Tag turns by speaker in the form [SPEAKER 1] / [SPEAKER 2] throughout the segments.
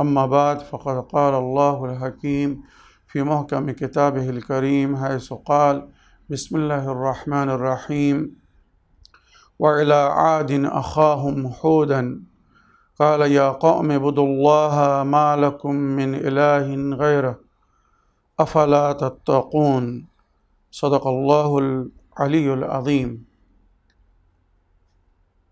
[SPEAKER 1] أما بعد فقد قال الله الحكيم في محكم كتابه الكريم حيث قال بسم الله الرحمن الرحيم. وإلى عاد أخاهم حودا قال يا قوم اعبدوا الله ما لكم من إله غيره أفلا تتقون؟ صدق الله العلي العظيم.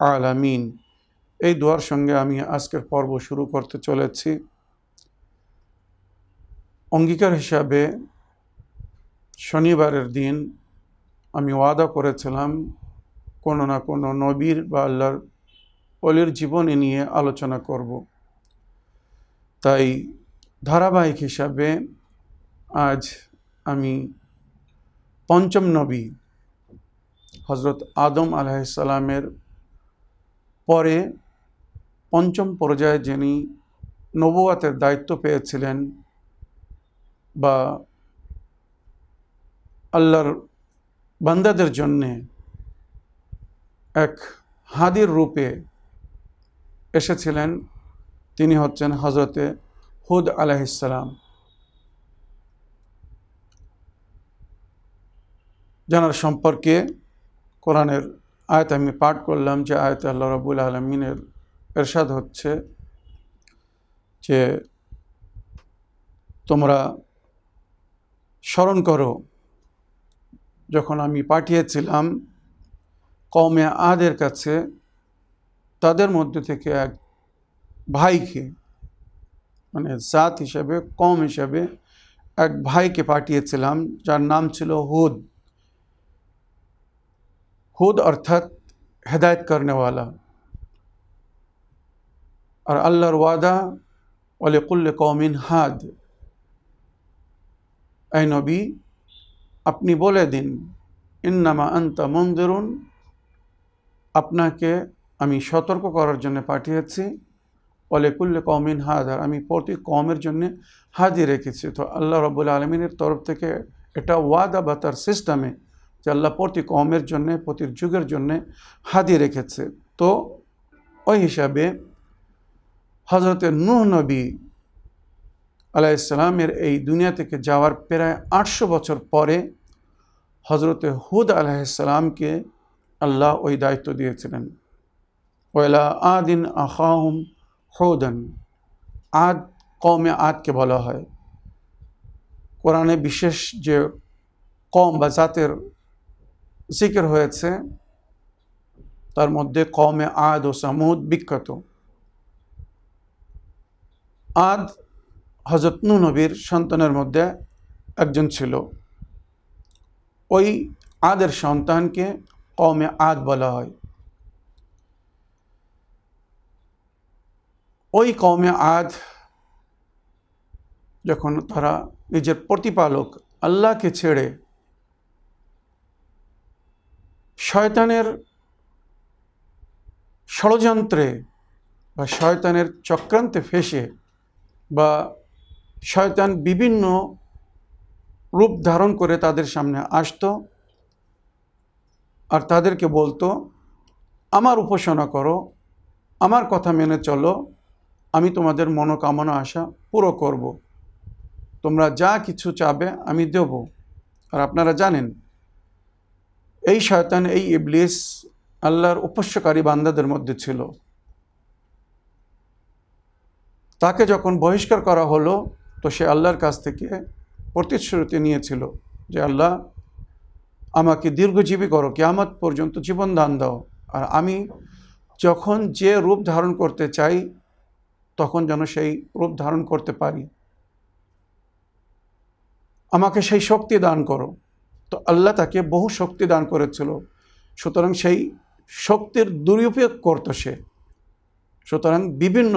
[SPEAKER 1] আলামিন। এই দোয়ার সঙ্গে আমি আজকের পর্ব শুরু করতে চলেছি। অঙ্গীকার হিসাবে শনিবারের দিন আমি ওয়াদা করেছিলাম, কোনো না কোনো নবীর বা আল্লাহর অলির জীবনী নিয়ে আলোচনা করব। তাই ধারাবাহিক হিসাবে আজ আমি পঞ্চম নবী হজরত আদম আলাইসালামের পরে পঞ্চম পর্যায়ে যিনি নবুয়াতের দায়িত্ব পেয়েছিলেন বা আল্লাহর বান্দাদের জন্যে এক হাদির রূপে এসেছিলেন, তিনি হচ্ছেন হজরতে হুদ আলাইসালাম জানার সম্পর্কে কোরআনের আয়ত আমি পাঠ করলাম যে আয়ত আল্লাহ রবুল আলমিনের এরশাদ হচ্ছে যে তোমরা স্মরণ করো, যখন আমি পাঠিয়েছিলাম কমে আদের কাছে, তাদের মধ্যে থেকে এক ভাইকে মানে জাত হিসাবে কম হিসাবে এক ভাইকে পাঠিয়েছিলাম, যার নাম ছিল হুদ। হুদ অর্থাৎ হেদায়ত করনেওয়ালা আর আল্লাহর ওয়াদা ওয়ালেকুল্লে কৌমিন হাদ এই নবী আপনি বলে দিন ইন্নামা আন্তা মন্দিরুন আপনাকে আমি সতর্ক করার জন্য পাঠিয়েছি কৌমিন হাদ আর আমি প্রতি কমের জন্য হাদি রেখেছি তো আল্লাহ রবুল্লা আলমিনের তরফ থেকে এটা ওয়াদা বা তার সিস্টেমে যে আল্লাহ প্রতি কমের জন্যে, প্রতি যুগের জন্যে হাদি রেখেছে। তো ওই হিসাবে হজরতের নুহ নবী আলাইসালামের এই দুনিয়া থেকে যাওয়ার প্রায় আটশো বছর পরে হজরতে হুদ আলাইসালামকে আল্লাহ ওই দায়িত্ব দিয়েছিলেন। ওয়লা আদিন আখাহুম হৌদন। আদ কমে আদকে বলা হয়। কোরআনে বিশেষ যে কম বা জাতের জিকির হয়েছে, তার মধ্যে কমে আদ ও সামুদ বিখ্যাত। আদ হজরত নবীর সন্তানের মধ্যে একজন ছিল। ওই আদের সন্তানকে কমে আদ বলা হয়। ওই কমে আদ যখন তারা নিজের প্রতিপালক আল্লাহকে ছেড়ে শয়তানের ষড়যন্ত্রে বা শয়তানের চক্রান্তে ফেসে বা শয়তান বিভিন্ন রূপ ধারণ করে তাদের সামনে আসতো আর তাদেরকে বলতো, আমার উপাসনা করো, আমার কথা মেনে চলো, আমি তোমাদের মনোকামনা আশা পুরো করব। তোমরা যা কিছু চাবে আমি দেব আর আপনারা জানেন এই শয়তান, এই ইবলিস আল্লাহর উপস্যকারী বান্দাদের মধ্যে ছিল। তাকে যখন বহিষ্কার করা হলো, তো সে আল্লাহর কাছ থেকে প্রতিশ্রুতি নিয়েছিল যে, আল্লাহ, আমাকে দীর্ঘজীবী করো, কেয়ামত পর্যন্ত জীবন দান দাও। আর আমি যখন যে রূপ ধারণ করতে চাই, তখন যেন সেই রূপ ধারণ করতে পারি। আমাকে সেই শক্তি দান করো। তো আল্লাহ তাকে বহু শক্তি দান করেছিল। সুতরাং সেই শক্তির দুরুপয়োগ করতো সে। সুতরাং বিভিন্ন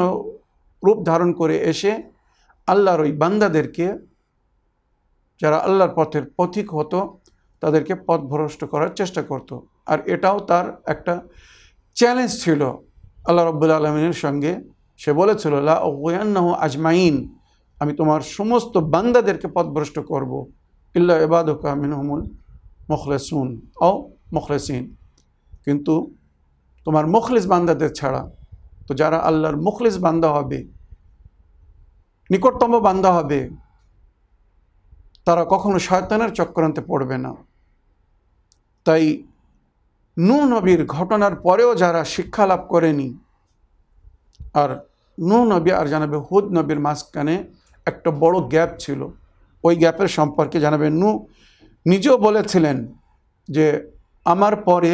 [SPEAKER 1] রূপ ধারণ করে এসে আল্লাহর ওই বান্দাদেরকে, যারা আল্লাহর পথের পথিক হতো, তাদেরকে পথভ্রষ্ট করার চেষ্টা করত। আর এটাও তার একটা চ্যালেঞ্জ ছিল। আল্লাহ রব্বুল আলমিনের সঙ্গে সে বলেছিল, লা আজমাইন, আমি তোমার সমস্ত বান্দাদেরকে পথভ্রষ্ট করব। ইল্লা এবাদকা মিনহমুল মখলেসুন ও মখলেসিন। কিন্তু তোমার মুখলিস বান্দাদের ছাড়া, তো যারা আল্লাহর মুখলিস বান্দা হবে, নিকটতম বান্দা হবে, তারা কখনো শয়তানের চক্রান্তে পড়বে না। তাই নু নবীর ঘটনার পরেও যারা শিক্ষা লাভ করেনি, আর নু নবী আর জানাবে হুদ নবীর মাঝখানে একটা বড় গ্যাপ ছিল। ওই গ্যাপের সম্পর্কে জানাবেন নু নিজেও বলেছিলেন যে, আমার পরে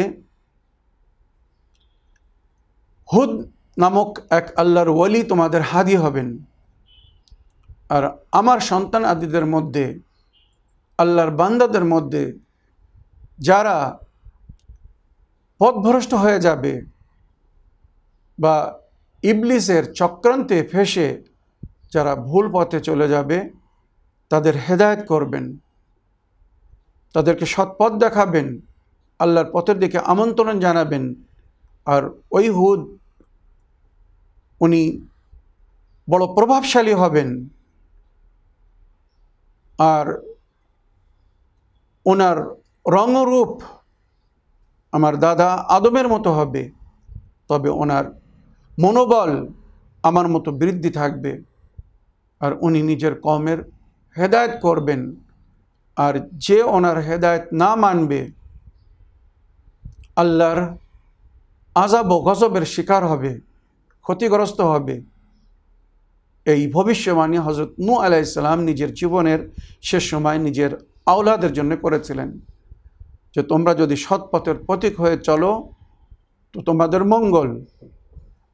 [SPEAKER 1] হুদ নামক এক আল্লাহর ওয়ালি তোমাদের হাদি হবেন। আর আমার সন্তান আদিদের মধ্যে, আল্লাহর বান্দাদের মধ্যে যারা পথভ্রষ্ট হয়ে যাবে বা ইবলিসের চক্রান্তে ফেসে যারা ভুল পথে চলে যাবে তাদের হেদায়ত করবেন। তাদেরকে সৎপথ দেখাবেন। আল্লাহর পথের দিকে আমন্ত্রণ জানাবেন। আর ওই হুদ, উনি বড় প্রভাবশালী হবেন। আর ওনার রঙরূপ আমার দাদা আদমের মতো হবে। তবে ওনার মনোবল আমার মতো বৃদ্ধি থাকবে। আর উনি নিজের কমের হেদায়ত করবেন। আর যে ওনার হেদায়ত না মানবে, আল্লাহর আজাব ও গজবের শিকার হবে, ক্ষতিগ্রস্ত হবে। এই ভবিষ্যবাণী হজরত নু আলাইসাল্লাম নিজের জীবনের শেষ সময় নিজের আওলাদের জন্য করেছিলেন। যে তোমরা যদি সৎপথের প্রতীক হয়ে চলো, তো তোমাদের মঙ্গল।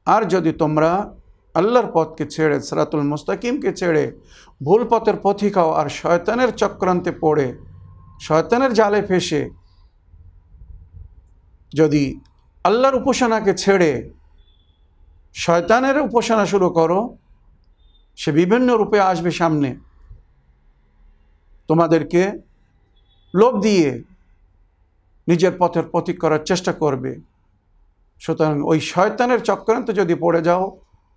[SPEAKER 1] আর যদি তোমরা আল্লাহর পথকে ছেড়ে, সরাতুল মুস্তাকিমকে ছেড়ে, ভুল পথের পথিকাও আর শয়তানের চক্রান্তে পড়ে, শয়তানের জালে ফেসে। যদি আল্লাহর উপাসনাকে ছেড়ে শয়তানের উপাসনা শুরু করো, সে বিভিন্ন রূপে আসবে সামনে। তোমাদেরকে লোভ দিয়ে নিজের পথের প্রতীক করার চেষ্টা করবে। সুতরাং ওই শয়তানের চক্রান্ত যদি পড়ে যাও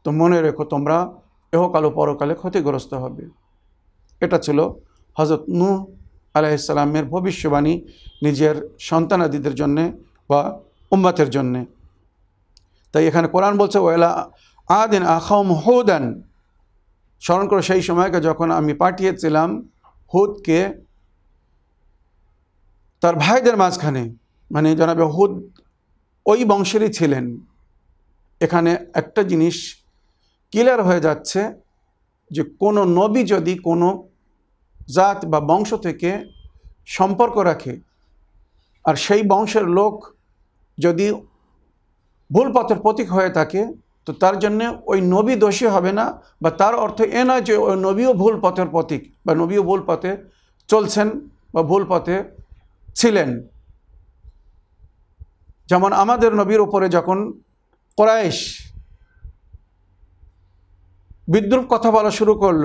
[SPEAKER 1] তো মনে রেখো তোমরা এহকাল ও পরকালে ক্ষতিগ্রস্ত হবে। এটা ছিল হজরত নূ আলাইসালামের ভবিষ্যবাণী নিজের সন্তানাদিদের জন্যে বা উম্মাতের জন্যে। তাই এখানে কোরআন বলছে, ওয়েলা আদিন আখম হুদান। স্মরণ করো, সেই সময়কে যখন আমি পাঠিয়েছিলাম হুদকে, তার ভাইদের মাঝখানে মানে জানাবে হুদ ওই বংশেরই ছিলেন। এখানে একটা জিনিস ক্লিয়ার হয়ে যাচ্ছে যে কোনো নবী যদি কোনো জাত বা বংশ থেকে সম্পর্ক রাখে, আর সেই বংশের লোক যদি ভুল পথের প্রতীক হয়ে থাকে, তো তার জন্যে ওই নবী দোষী হবে না বা তার অর্থ এ নয় যে ওই নবীও ভুল পথের প্রতীক বা নবীও ভুল পথে চলছেন বা ভুল পথে ছিলেন। যেমন আমাদের নবীর ওপরে যখন কোরাইশ বিদ্রুপ কথা বলা শুরু করল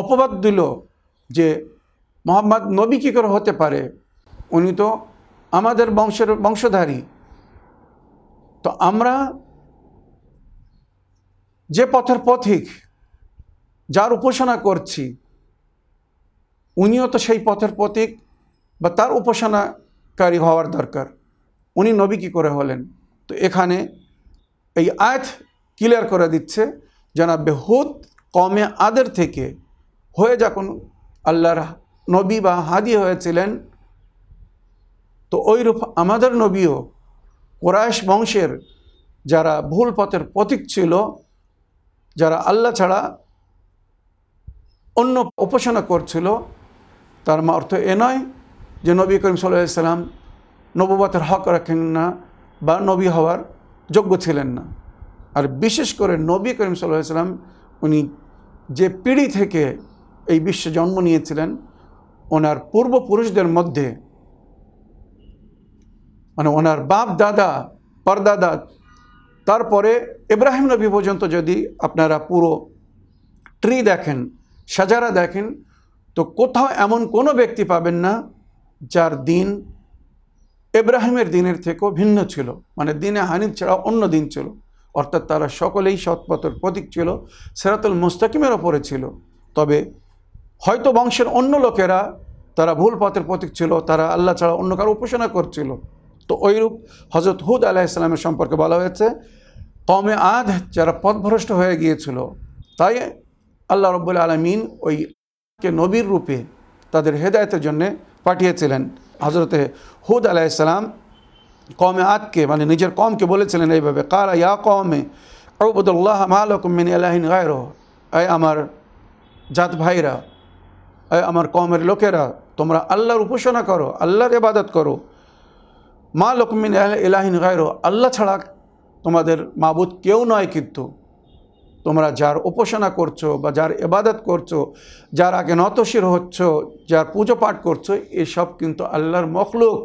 [SPEAKER 1] অপবাদ দিল যে মোহাম্মদ নবী কী করে হতে পারে? উনি তো আমাদের বংশের বংশধারী। তো আমরা যে পথের পথিক, যার উপাসনা করছি, উনিও তো সেই পথের প্রতীক বা তার উপাসনাকারী হওয়ার দরকার। উনি নবী কী করে হলেন? তো এখানে এই আয়াত ক্লিয়ার করে দিচ্ছে জানাবে হুদ কমে আদের থেকে হয়ে যখন আল্লাহর নবী বা হাদি হয়েছিলেন, তো ওইরূপ আমাদের নবীও কোরআশ বংশের যারা ভুল পথের প্রতীক ছিল, যারা আল্লাহ ছাড়া অন্য উপাসনা করছিল, তার অর্থ এ নয় যে নবী করিম সাল্লাহ সাল্লাম নবুবাতের হক রাখেন না বা নবী হওয়ার যোগ্য ছিলেন না। আর বিশেষ করে নবী করিম সাল্লাহ সাল্লাম, উনি যে পিড়ি থেকে এই বিশ্বে জন্ম নিয়েছিলেন, ওনার পূর্বপুরুষদের মধ্যে মানে ওনার বাপ দাদা, পরদাদা, তারপরে ইব্রাহিম নবী পর্যন্ত যদি আপনারা পুরো ট্রি দেখেন, সাজারা দেখেন, তো কোথাও এমন কোনো ব্যক্তি পাবেন না যার দিন ইব্রাহিমের দিনের থেকেও ভিন্ন ছিল। মানে দিনে হানিফ ছাড়া অন্য দিন ছিল। অর্থাৎ তারা সকলেই সৎপথের প্রতীক ছিল, সেরাতুল মুস্তাকিমের ওপরে ছিল। তবে হয়তো বংশের অন্য লোকেরা তারা ভুল পথের প্রতীক ছিল, তারা আল্লাহ ছাড়া অন্য কারও উপাসনা করছিল। তো ওইরূপ হজরত হুদ আলাহ ইসলামের সম্পর্কে বলা হয়েছে কমে আধ যারা পথভ্রষ্ট হয়ে গিয়েছিল, তাই আল্লাহ রব্বুল আলমিন ওইকে নবীর রূপে তাদের হেদায়তের জন্যে পাঠিয়েছিলেন। হজরতে হুদ আলাইসালাম কমে আদকে মানে নিজের কমকে বলেছিলেন এইভাবে কারা ইয়া কমে আবুদুল্লাহ মালকুমিন আলাহিন গায়র আয় আমার জাত ভাইরা আয় আমার কমের লোকেরা, তোমরা আল্লাহর উপাসনা করো, আল্লাহর ইবাদত করো, মা লকমিন এলাহিন গায়র আল্লাহ ছাড়া তোমাদের মাবুদ কেউ নয় কিন্তু। তোমরা যার উপাসনা করছ বা যার এবাদত করছ, যার আগে নতশির হচ্ছ, যার পুজো পাঠ করছ এসব কিন্তু আল্লাহর মখলুক।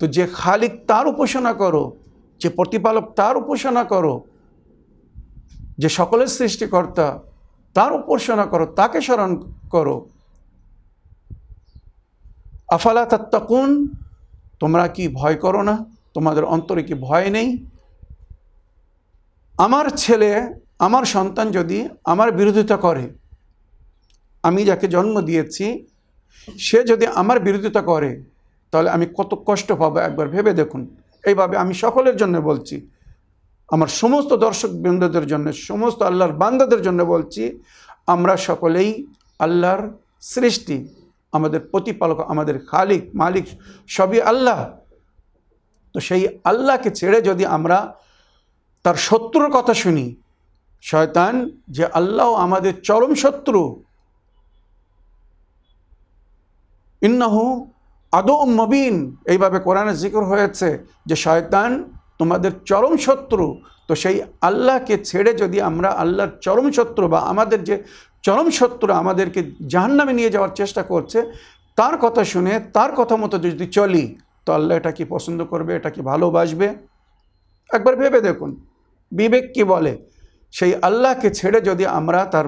[SPEAKER 1] তো যে খালিক তার উপাসনা করো, যে প্রতিপালক তার উপাসনা করো, যে সকলের সৃষ্টিকর্তা তার উপাসনা করো, তাকে স্মরণ করো। আফালা তাত্তাকুন, তোমরা কি ভয় করো না? তোমাদের অন্তরে কি ভয় নেই? আমার ছেলে, আমার সন্তান যদি আমার বিরোধিতা করে, আমি যাকে জন্ম দিয়েছি, সে যদি আমার বিরোধিতা করে তাহলে আমি কত কষ্ট পাবো একবার ভেবে দেখুন। এইভাবে আমি সকলের জন্য বলছি। আমার সমস্ত দর্শক বৃন্দদের জন্য, সমস্ত আল্লাহর বান্দাদের জন্য বলছি, আমরা সকলেই আল্লাহর সৃষ্টি, আমাদের প্রতিপালক, আমাদের খালিক, মালিক, সবই আল্লাহ। তো সেই আল্লাহকে ছেড়ে যদি আমরা তার শত্রুর কথা শুনি, শয়তান যে আল্লাহ আমাদের চরম শত্রু, ইন্নাহু আদৌ মবিন, এইভাবে কোরআনে জিকর হয়েছে যে শয়তান তোমাদের চরম শত্রু। তো সেই আল্লাহকে ছেড়ে যদি আমরা আল্লাহর চরম শত্রু বা আমাদের যে চরম শত্রু আমাদেরকে জাহান্নামে নিয়ে যাওয়ার চেষ্টা করছে, তার কথা শুনে, তার কথা মতো যদি চলি, তো আল্লাহ এটা কি পছন্দ করবে, এটা কি ভালোবাসবে? একবার ভেবে দেখুন। বিবেক কি বলে? সেই আল্লাহকে ছেড়ে যদি আমরা তার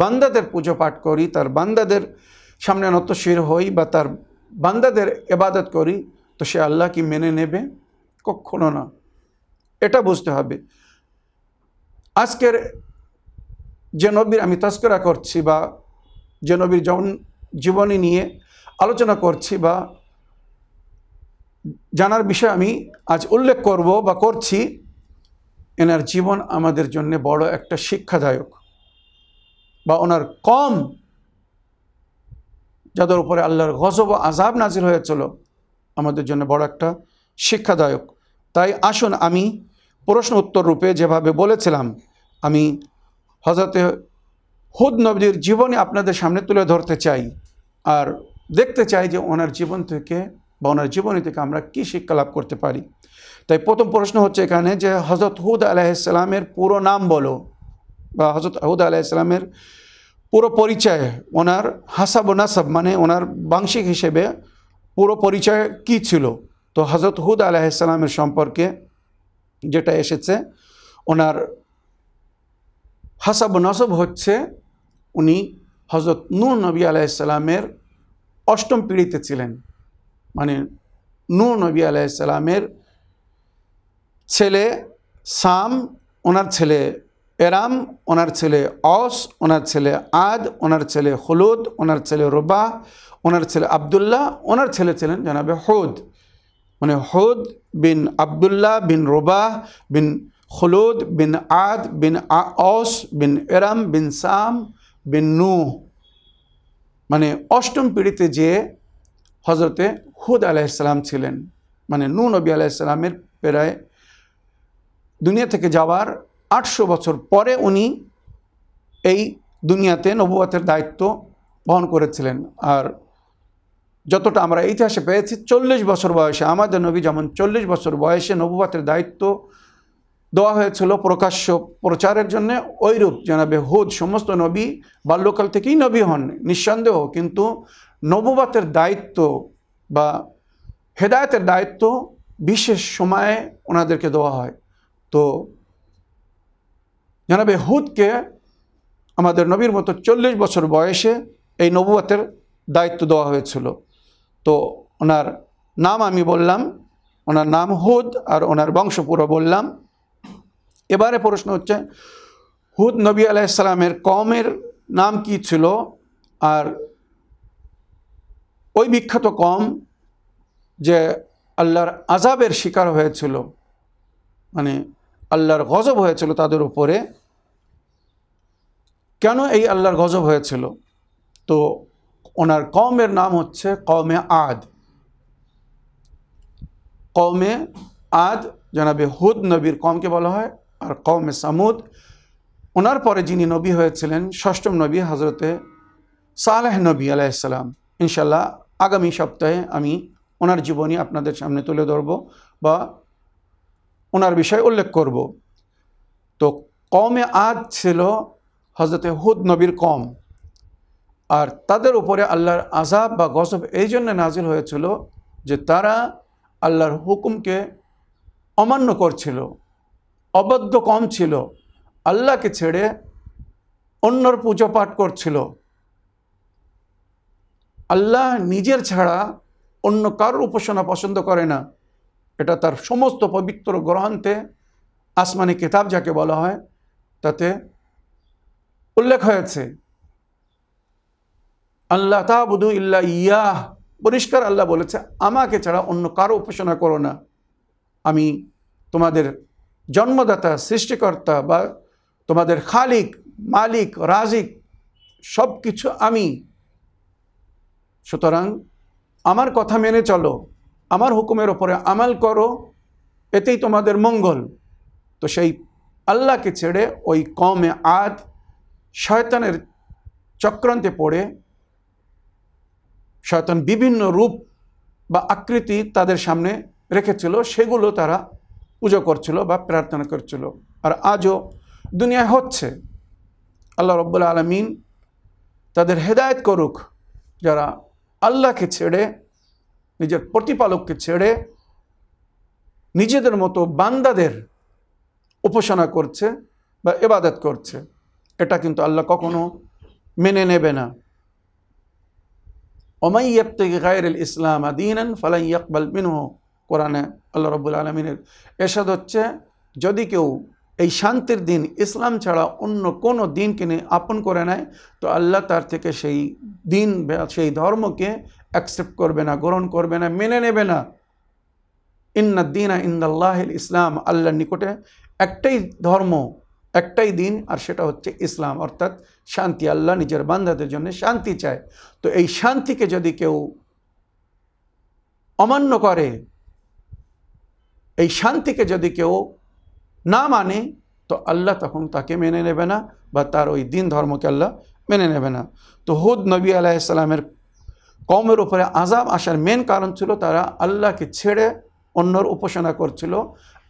[SPEAKER 1] বান্দাদের পুজো পাঠ করি, তার বান্দাদের সামনে নতশির হই বা তার বান্দাদের এবাদত করি, তো সে আল্লাহ কি মেনে নেবে? কখনো না। এটা বুঝতে হবে। আজকের যে নবীর আমি তস্করা করছি বা যে নবীর জীবনী নিয়ে আলোচনা করছি বা জানার বিষয় আমি আজ উল্লেখ করব বা করছি, এনার জীবন আমাদের জন্য বড় একটা শিক্ষাদায়ক বা ওনার কম যাদের উপরে আল্লাহর গজব আজাব নাজির হয়েছিল, আমাদের জন্য বড় একটা শিক্ষাদায়ক। তাই আসুন আমি প্রশ্ন উত্তর রূপে যেভাবে বলেছিলাম, আমি হজরতে হুদ নবীর জীবনে আপনাদের সামনে তুলে ধরতে চাই আর দেখতে চাই যে ওনার জীবন থেকে বা ওনার জীবনী থেকে আমরা কী শিক্ষা লাভ করতে পারি। তাই প্রথম প্রশ্ন হচ্ছে এখানে যে হজরত হুদ আলাইসালামের পুরো নাম বলো বা হজরত হুদ আলাইসালামের পুরো পরিচয়, ওনার হাসাব নাসাব মানে ওনার বাংশিক হিসেবে পুরো পরিচয় কি ছিল? তো হজরত হুদ আলাইসালামের সম্পর্কে যেটা এসেছে, ওনার হাসাব নসব হচ্ছে উনি হজরত নূর নবী আলাইসালামের অষ্টম পিড়িতে ছিলেন। মানে নূর নবী আলাইসালামের ছেলে সাম, ওনার ছেলে এরাম, ওনার ছেলে অস ওনার ছেলে আদ, ওনার ছেলে হলুদ ওনার ছেলে রোবা ওনার ছেলে আবদুল্লাহ, ওনার ছেলে ছিলেন জানাবে হৌদ। মানে হৌদ বিন আবদুল্লাহ বিন রোবাহ বিন হলুদ বিন আদ বিন অস বিন এরাম বিন সাম বিন নু মানে অষ্টম পিড়িতে যে হজরতে হুদ আলাইসালাম ছিলেন মানে নু নবী আলাইসালামের প্রায় দুনিয়া থেকে যাওয়ার আটশো বছর পরে উনি এই দুনিয়াতে নবুয়াতের দায়িত্ব বহন করেছিলেন। আর যতটা আমরা ইতিহাসে পেয়েছি, চল্লিশ বছর বয়সে, আমাদের নবী যেমন চল্লিশ বছর বয়সে নবুয়াতের দায়িত্ব দেওয়া হয়েছিল প্রকাশ্য প্রচারের জন্য ওইরূপ জানাবে হুদ, সমস্ত নবী বাল্যকাল থেকেই নবী হন, নিঃসন্দেহ। কিন্তু নবুবাতের দায়িত্ব বা হেদায়তের দায়িত্ব বিশেষ সময়ে ওনাদেরকে দেওয়া হয়। তো জানাবে হুদকে আমাদের নবীর মতো চল্লিশ বছর বয়সে এই নবুয়াতের দায়িত্ব দেওয়া হয়েছিল। তো ওনার নাম আমি বললাম, ওনার নাম হুদ আর ওনার বংশ পুরো বললাম। এবারে প্রশ্ন হচ্ছে, হুদ নবী আলাইসালামের কমের নাম কি ছিল? আর ওই বিখ্যাত কম যে আল্লাহর আজাবের শিকার হয়েছিল মানে আল্লাহর গজব হয়েছিল তাদের উপরে কেন এই আল্লাহর গজব হয়েছিল? তো ওনার কমের নাম হচ্ছে কমে আদ। কমে আদ জানাবে হুদ নবীর কমকে বলা হয় আর কমে সামুদ। ওনার পরে যিনি নবী হয়েছিলেন, ষষ্ঠম নবী হজরতে সালেহ নবী আলাইসাল্লাম ইনশাল্লাহ আগামী সপ্তাহে আমি ওনার জীবনী আপনাদের সামনে তুলে ধরব বা ওনার বিষয়ে উল্লেখ করব। তো কমে আদ ছিল হজরতে হুদ নবীর কম। আর তাদের উপরে আল্লাহর আজাব বা গজব এই জন্য নাজিল হয়েছিল যে তারা আল্লাহর হুকুমকে অমান্য করছিল অবদ্ধ কম ছিল, আল্লাহকে ছেড়ে অন্যর পুজো পাঠ করছিল। আল্লাহ নিজের ছাড়া অন্য কারোর উপাসনা পছন্দ করে না। এটা তার সমস্ত পবিত্র গ্রন্থে আসমানি কিতাব যাকে বলা হয়, তাতে উল্লেখ হয়েছে। আল্লাহ তাবুদু ইল্লা ইয়াহ। পরিষ্কার আল্লাহ বলেছে, আমাকে ছাড়া অন্য কারও উপাসনা করো না। আমি তোমাদের জন্মদাতা, সৃষ্টিকর্তা বা তোমাদের খালিক, মালিক, রাজিক সব কিছু আমি। সুতরাং আমার কথা মেনে চলো, আমার হুকুমের ওপরে আমাল করো, এতেই তোমাদের মঙ্গল। তো সেই আল্লাহকে ছেড়ে ওই কমে আদ শয়তানের চক্রান্তে পড়ে, শয়তান বিভিন্ন রূপ বা আকৃতি তাদের সামনে রেখেছিল, সেগুলো তারা পুজো করছিল বা প্রার্থনা করছিল। আর আজও দুনিয়ায় হচ্ছে। আল্লাহ রব্বুল আলমিন তাদের হেদায়ত করুক। যারা আল্লাহকে ছেড়ে, নিজের প্রতিপালককে ছেড়ে নিজেদের মতো বান্দাদের উপাসনা করছে বা এবাদত করছে। এটা কিন্তু আল্লাহ কখনো মেনে নেবে না। ওমাইয়াবতেগি গায়রুল ইসলাম আদিনান ফালাই ইয়াকবাল মিনহু। কোরআনে আল্লাহ রব্বুল আলমিনের এসাদ হচ্ছে, যদি কেউ এই শান্তির দিন ইসলাম ছাড়া অন্য কোনো দিনকে নিয়ে আপন করে নেয়, তো আল্লাহ তার থেকে সেই দিন সেই ধর্মকে অ্যাকসেপ্ট করবে না, গ্রহণ করবে না, মেনে নেবে না। ইন্না দিনা ইন্দাল্লাহ ইসলাম, আল্লাহর নিকটে একটাই ধর্ম একটাই দিন, আর সেটা হচ্ছে ইসলাম। অর্থাৎ শান্তি আল্লাহ নিজের বান্ধাদের জন্য শান্তি চায়। তো এই শান্তিকে যদি কেউ অমান্য করে, এই শান্তিকে যদি কেউ না মানে তো আল্লাহ তখন তাকে মেনে নেবে না, বা তার ওই দিন ধর্মকে আল্লাহ মেনে নেবে না। তো হুদ নবী আলাইসালামের কমের উপরে আজাব আসার মেন কারণ ছিল তারা আল্লাহকে ছেড়ে অন্যর উপাসনা করছিল,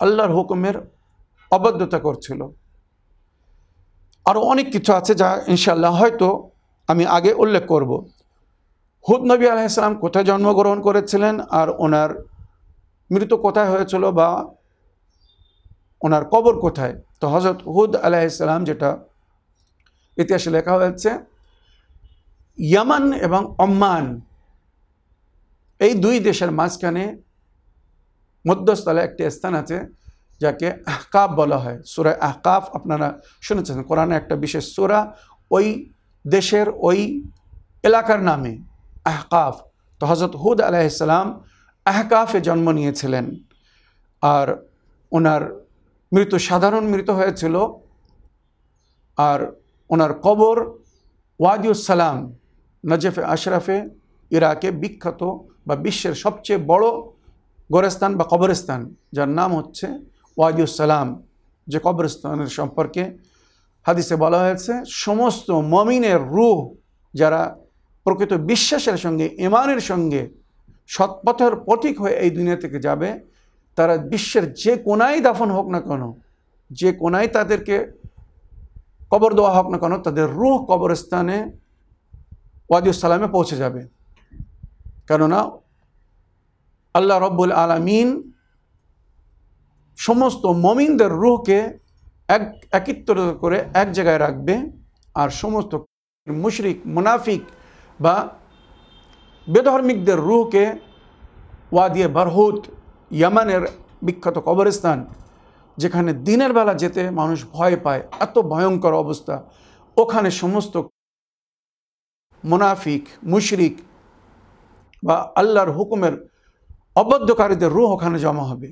[SPEAKER 1] আল্লাহর হুকুমের অবদ্ধতা করছিল। আরও অনেক কিছু আছে যা ইনশাল্লাহ হয়তো আমি আগে উল্লেখ করব। হুদ নবী আলাইসালাম কোথায় জন্মগ্রহণ করেছিলেন আর ওনার মৃত্যু কোথায় হয়েছিল বা ওনার কবর কোথায়? তো হজরত হুদ আলাইসালাম যেটা ইতিহাসে লেখা হয়েছে, ইয়ামান এবং অম্মান এই দুই দেশের মাঝখানে মধ্যস্থলে একটি স্থান আছে। যাকে আহকাফ বলা হয়। সুরা আহকাফ আপনারা শুনেছেন, কোরআনে একটা বিশেষ সুরা, ওই দেশের ওই এলাকার নামে আহকাফ। তো হজরত হুদ আলাইসালাম আহকাফে জন্ম নিয়েছিলেন আর ওনার মৃত্যু সাধারণ মৃত্যু হয়েছিল আর ওনার কবর ওয়াদিউসালাম নজেফে আশরাফে ইরাকে বিখ্যাত বা বিশ্বের সবচেয়ে বড় গোরস্থান বা কবরস্থান যার নাম হচ্ছে ওয়াদিউসালাম যে কবরস্থানের সম্পর্কে হাদিসে বলা হয়েছে, সমস্ত মমিনের রুহ যারা প্রকৃত বিশ্বাসের সঙ্গে, ইমানের সঙ্গে সৎপথের প্রতীক হয়ে এই দুনিয়া থেকে যাবে, তারা বিশ্বের যে কোনায় দাফন হোক না কেন, যে কোনায় তাদেরকে কবর দেওয়া হোক না কেন, তাদের রুহ কবরস্থানে ওয়াদিউসালামে পৌঁছে যাবে। কেননা আল্লাহ রব্বুল আলমিন সমস্ত মমিনদের রুহকে এক একত্র করে এক জায়গায় রাখবে আর সমস্ত মুশরিক, মুনাফিক বা বেধর্মিকদের রুহকে ওয়াদিয়ে বারহুত, ইয়ামানের বিখ্যাত কবরস্থান, যেখানে দিনের বেলা যেতে মানুষ ভয় পায়, এত ভয়ঙ্কর অবস্থা। ওখানে সমস্ত মুনাফিক, মুশরিক বা আল্লাহর হুকুমের অবদ্ধকারীদের রুহ ওখানে জমা হবে।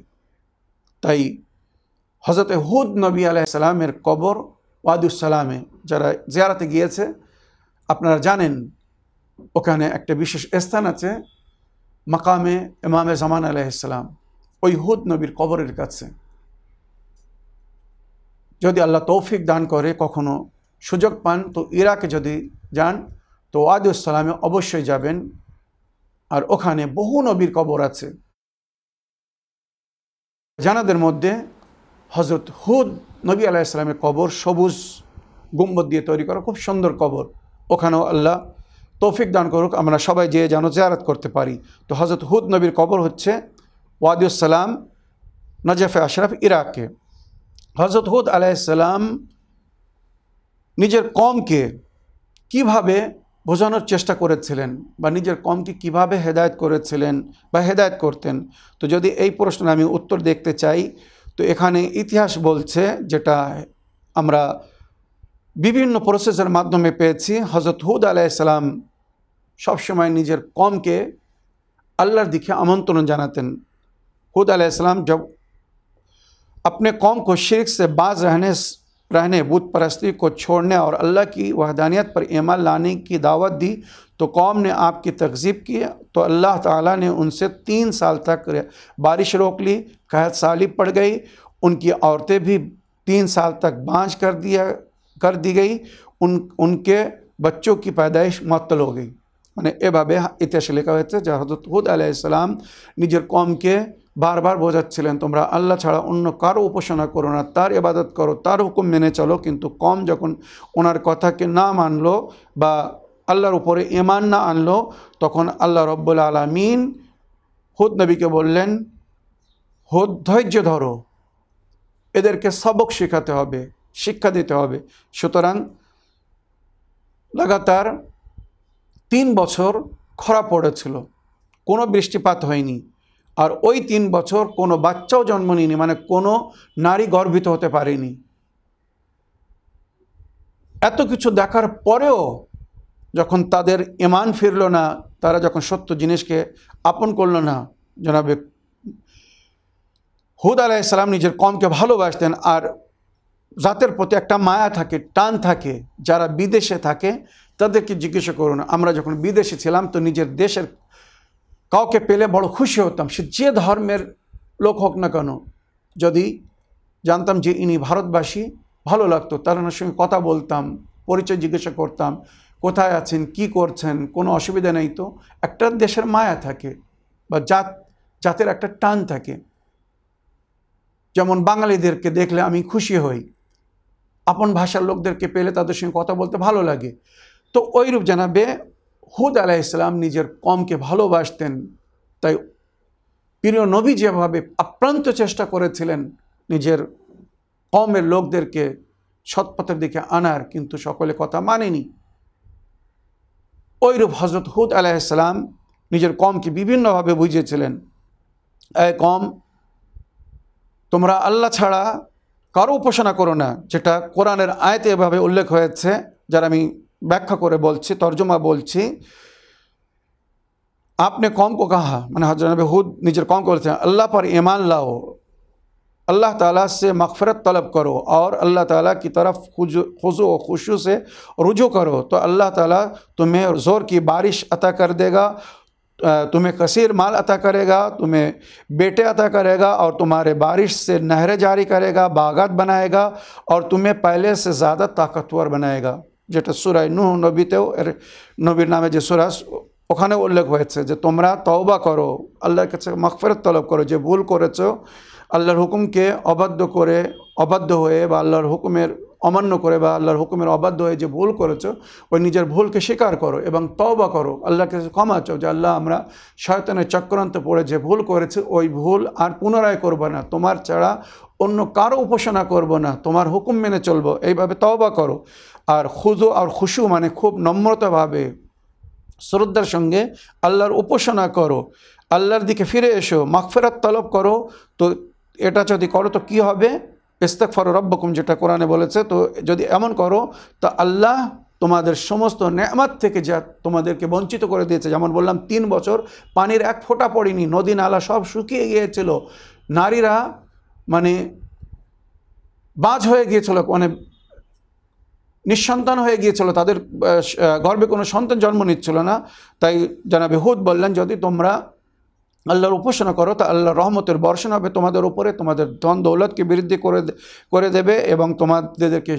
[SPEAKER 1] তাই হজরত হুদ নবী আলাইসালামের কবর ওয়াদুসালামে যারা জিয়ারাতে গিয়েছে, আপনারা জানেন ওখানে একটা বিশেষ স্থান আছে, মাকামে ইমামে জামান আলাইসালাম ওই হুদ নবীর কবরের কাছে। যদি আল্লাহ তৌফিক দান করে, কখনো সুযোগ পান, তো ইরাকে যদি যান, তো ওয়াদুসালামে অবশ্যই যাবেন। আর ওখানে বহু নবীর কবর আছে। জানাদের মধ্যে হজরত হুদ, নবী আলাইসালামের কবর সবুজ গুম্বদ দিয়ে তৈরি করা, খুব সুন্দর কবর। ওখানেও আল্লাহ তৌফিক দান করুক, আমরা সবাই যেয়ে যেন জিয়ারত করতে পারি। তো হজরত হুদ নবীর কবর হচ্ছে ওয়াদিউসালাম নজফে আশরাফ ইরাকে। হজরত হুদ আলাইসাল্লাম নিজের কমকে কীভাবে বোঝানোর চেষ্টা করেছিলেন বা নিজের কমকে কিভাবে হেদায়ত করেছিলেন বা হেদায়ত করতেন তো যদি এই প্রশ্নের আমি উত্তর দেখতে চাই তো এখানে ইতিহাস বলছে যেটা আমরা বিভিন্ন প্রসেসের মাধ্যমে পেয়েছি হজরত হুদ আলাইসালাম সবসময় নিজের কমকে আল্লাহর দিকে আমন্ত্রণ জানাতেন खुद अलैहिस्सलाम जब अपने कौम को शिरक से बाज रहने रहने बुत परस्ती को छोड़ने और अल्लाह की वहदानियत पर ईमान लाने की दावत दी तो कौम ने आपकी तकजीब की तो अल्लाह ताला ने उनसे तीन साल तक बारिश रोक ली कहत साली पड़ गई, उनकी औरतें भी तीन साल तक बाँझ कर दिया, कर दी गई, उन, उनके बच्चों की पैदाइश मअतल हो गई। मैंने ए बाबे इतिहास लेकर हज़रत हूद आसमाम निजर कौम के বারবার বোঝাচ্ছিলেন, তোমরা আল্লাহ ছাড়া অন্য কারও উপাসনা করো না, তার ইবাদত করো, তার হুকুম মেনে চলো। কিন্তু কম যখন ওনার কথাকে না মানলো বা আল্লাহর উপরে ইমান না আনলো, তখন আল্লাহ রব্বুল আলমিন হুদ নবীকে বললেন, হুদ ধৈর্য ধরো, এদেরকে সবক শেখাতে হবে, শিক্ষা দিতে হবে। সুতরাং লাগাতার তিন বছর খরা পড়েছিল, কোনো বৃষ্টিপাত হয়নি। আর ওই তিন বছর কোনো বাচ্চাও জন্ম নিয়নি মানে কোনো নারী গর্বিত হতে পারেনি। এত কিছু দেখার পরেও যখন তাদের ইমান ফিরল না, তারা যখন সত্য জিনিসকে আপন করল না, জনাবে হুদ আলাহ আলাইসালাম নিজের কমকে ভালোবাসতেন আর জাতের প্রতি একটা মায়া থাকে, টান থাকে, যারা বিদেশে থাকে তাদেরকে জিজ্ঞাসা করুন। আমরা যখন বিদেশে ছিলাম তো নিজের দেশের কাউকে পেলে বড় খুশি হতাম। সে যে ধর্মের লোক হোক না কেন, যদি জানতাম যে ইনি ভারতবাসী, ভালো লাগতো। তার সঙ্গে কথা বলতাম, পরিচয় জিজ্ঞাসা করতাম, কোথায় আছেন, কি করছেন, কোনো অসুবিধা নেই তো। একটা দেশের মায়া থাকে বা জাত, জাতের একটা টান থাকে। যেমন বাঙালিদেরকে দেখলে আমি খুশি হই। আপন ভাষার লোকদেরকে পেলে তাদের সঙ্গে কথা বলতে ভালো লাগে। তো ওইরূপ জানাবে হুদ আলাহ ইসলাম নিজের কমকে ভালোবাসতেন, তাই প্রিয় নবী যেভাবে আপ্রান্ত চেষ্টা করেছিলেন নিজের কমের লোকদেরকে সৎপথের দিকে আনার, কিন্তু সকলে কথা মানেনি। ওইরূপ হজরত হুদ আলাইসালাম নিজের কমকে বিভিন্নভাবে বুঝিয়েছিলেন। এ কম, তোমরা আল্লাহ ছাড়া কারও উপাসনা করো না, যেটা কোরআনের আয়তে এভাবে উল্লেখ হয়েছে, যারা আমি ব্যাখ্যা করে বলছি তর্জমা বলছি आपने कौम को कहा मैंने हजरत नबी खुद निजर कौम को बोलते हैं अल्लाह पर ईमान लाओ अल्लाह ताला से मगफ़रत तलब करो और अल्लाह ताला की तरफ खुजो खुशू से रुजू करो तो अल्लाह ताला तुम्हें ज़ोर की बारिश अता कर देगा तुम्हें कसीर माल अता करेगा तुम्हें बेटे अता करेगा और तुम्हारे बारिश से नहरें जारी करेगा बागात बनाएगा और तुम्हें पहले से ज़्यादा ताकतवर बनाएगा যেটা সুরাই নুহ নবীতেও এর নবীর নামে যে সুরা ওখানে উল্লেখ হয়েছে যে তোমরা তওবা করো, আল্লাহর কাছে মকফরত তলব করো, যে ভুল করেছ আল্লাহর হুকুমকে অবাধ্য করে, অবাধ্য হয়ে বা আল্লাহর হুকুমের অমান্য করে বা আল্লাহর হুকুমের অবাধ্য হয়ে যে ভুল করেছ, ওই নিজের ভুলকে স্বীকার করো এবং তওবা করো। আল্লাহর কাছে ক্ষমা চাও যে আল্লাহ, আমরা শয়তানের চক্রান্ত পড়ে যে ভুল করেছি, ওই ভুল আর পুনরায় করব না। তোমার ছাড়া অন্য কারও উপাসনা করব না। তোমার হুকুম মেনে চলবো। এইভাবে তওবা করো। আর খুজু আর খুশু মানে খুব নম্রতাভাবে শ্রদ্ধার সঙ্গে আল্লাহর উপাসনা করো, আল্লাহর দিকে ফিরে এসো, মাগফেরাত তলব করো। তো এটা যদি করো তো কী হবে? ইস্তেকফর রব্বকুম যেটা কোরআনে বলেছে, তো যদি এমন করো, তো আল্লাহ তোমাদের সমস্ত নেমাত থেকে যা তোমাদেরকে বঞ্চিত করে দিয়েছে। যেমন বললাম, তিন বছর পানির এক ফোঁটা পড়েনি, নদী নালা সব শুকিয়ে গিয়েছিল। নারীরা মানে বাজ হয়ে গিয়েছিল মানে নিঃসন্তান হয়ে গিয়েছিল, তাদের গর্বে কোনো সন্তান জন্ম নিচ্ছিল না। তাই জানাবে হুদ বললেন, যদি তোমরা আল্লাহর উপাসনা করো, তা আল্লাহর রহমতের বর্ষণ হবে তোমাদের উপরে, তোমাদের ধন দৌলতকে বৃদ্ধি করে করে দেবে এবং তোমাদেরকে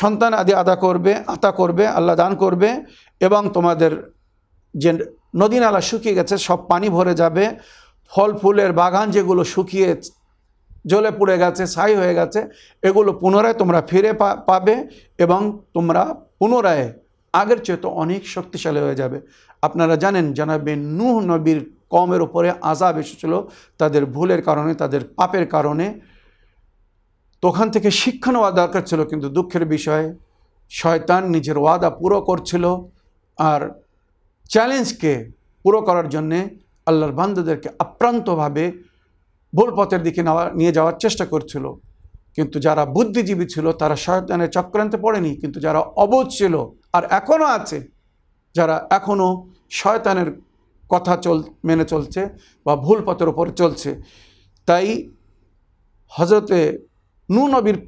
[SPEAKER 1] সন্তান আদি আদা করবে, আতা করবে, আল্লাহ দান করবে এবং তোমাদের যে নদী নালা শুকিয়ে গেছে, সব পানি ভরে যাবে। ফল ফুলের বাগান যেগুলো শুকিয়ে জ্বলে পুড়ে গেছে, ছাই হয়ে গেছে, এগুলো পুনরায় তোমরা ফিরে পাবে এবং তোমরা পুনরায় আগের চেয়ে তো অনেক শক্তিশালী হয়ে যাবে। আপনারা জানেন জানাবে নুহ নবীর কমের ওপরে আজাব এসেছিল, তাদের ভুলের কারণে, তাদের পাপের কারণে। তো ওখান থেকে শিক্ষা নেওয়া দরকার ছিল, কিন্তু দুঃখের বিষয়, শয়তান নিজের ওয়াদা পুরো করছিল আর চ্যালেঞ্জকে পুরো করার জন্যে আল্লাহর বান্দাদেরকে আপ্রান্তভাবে ভুল পথের দিকে নিয়ে যাওয়ার চেষ্টা করছিল। কিন্তু যারা বুদ্ধিজীবী ছিল, তারা শয়তানের চক্রান্তে পড়েনি। কিন্তু যারা অবোধ ছিল আর এখনও আছে, যারা এখনও শয়তানের কথা চল, মেনে চলছে বা ভুল পথের ওপরে চলছে, তাই হজরতে নু নবীর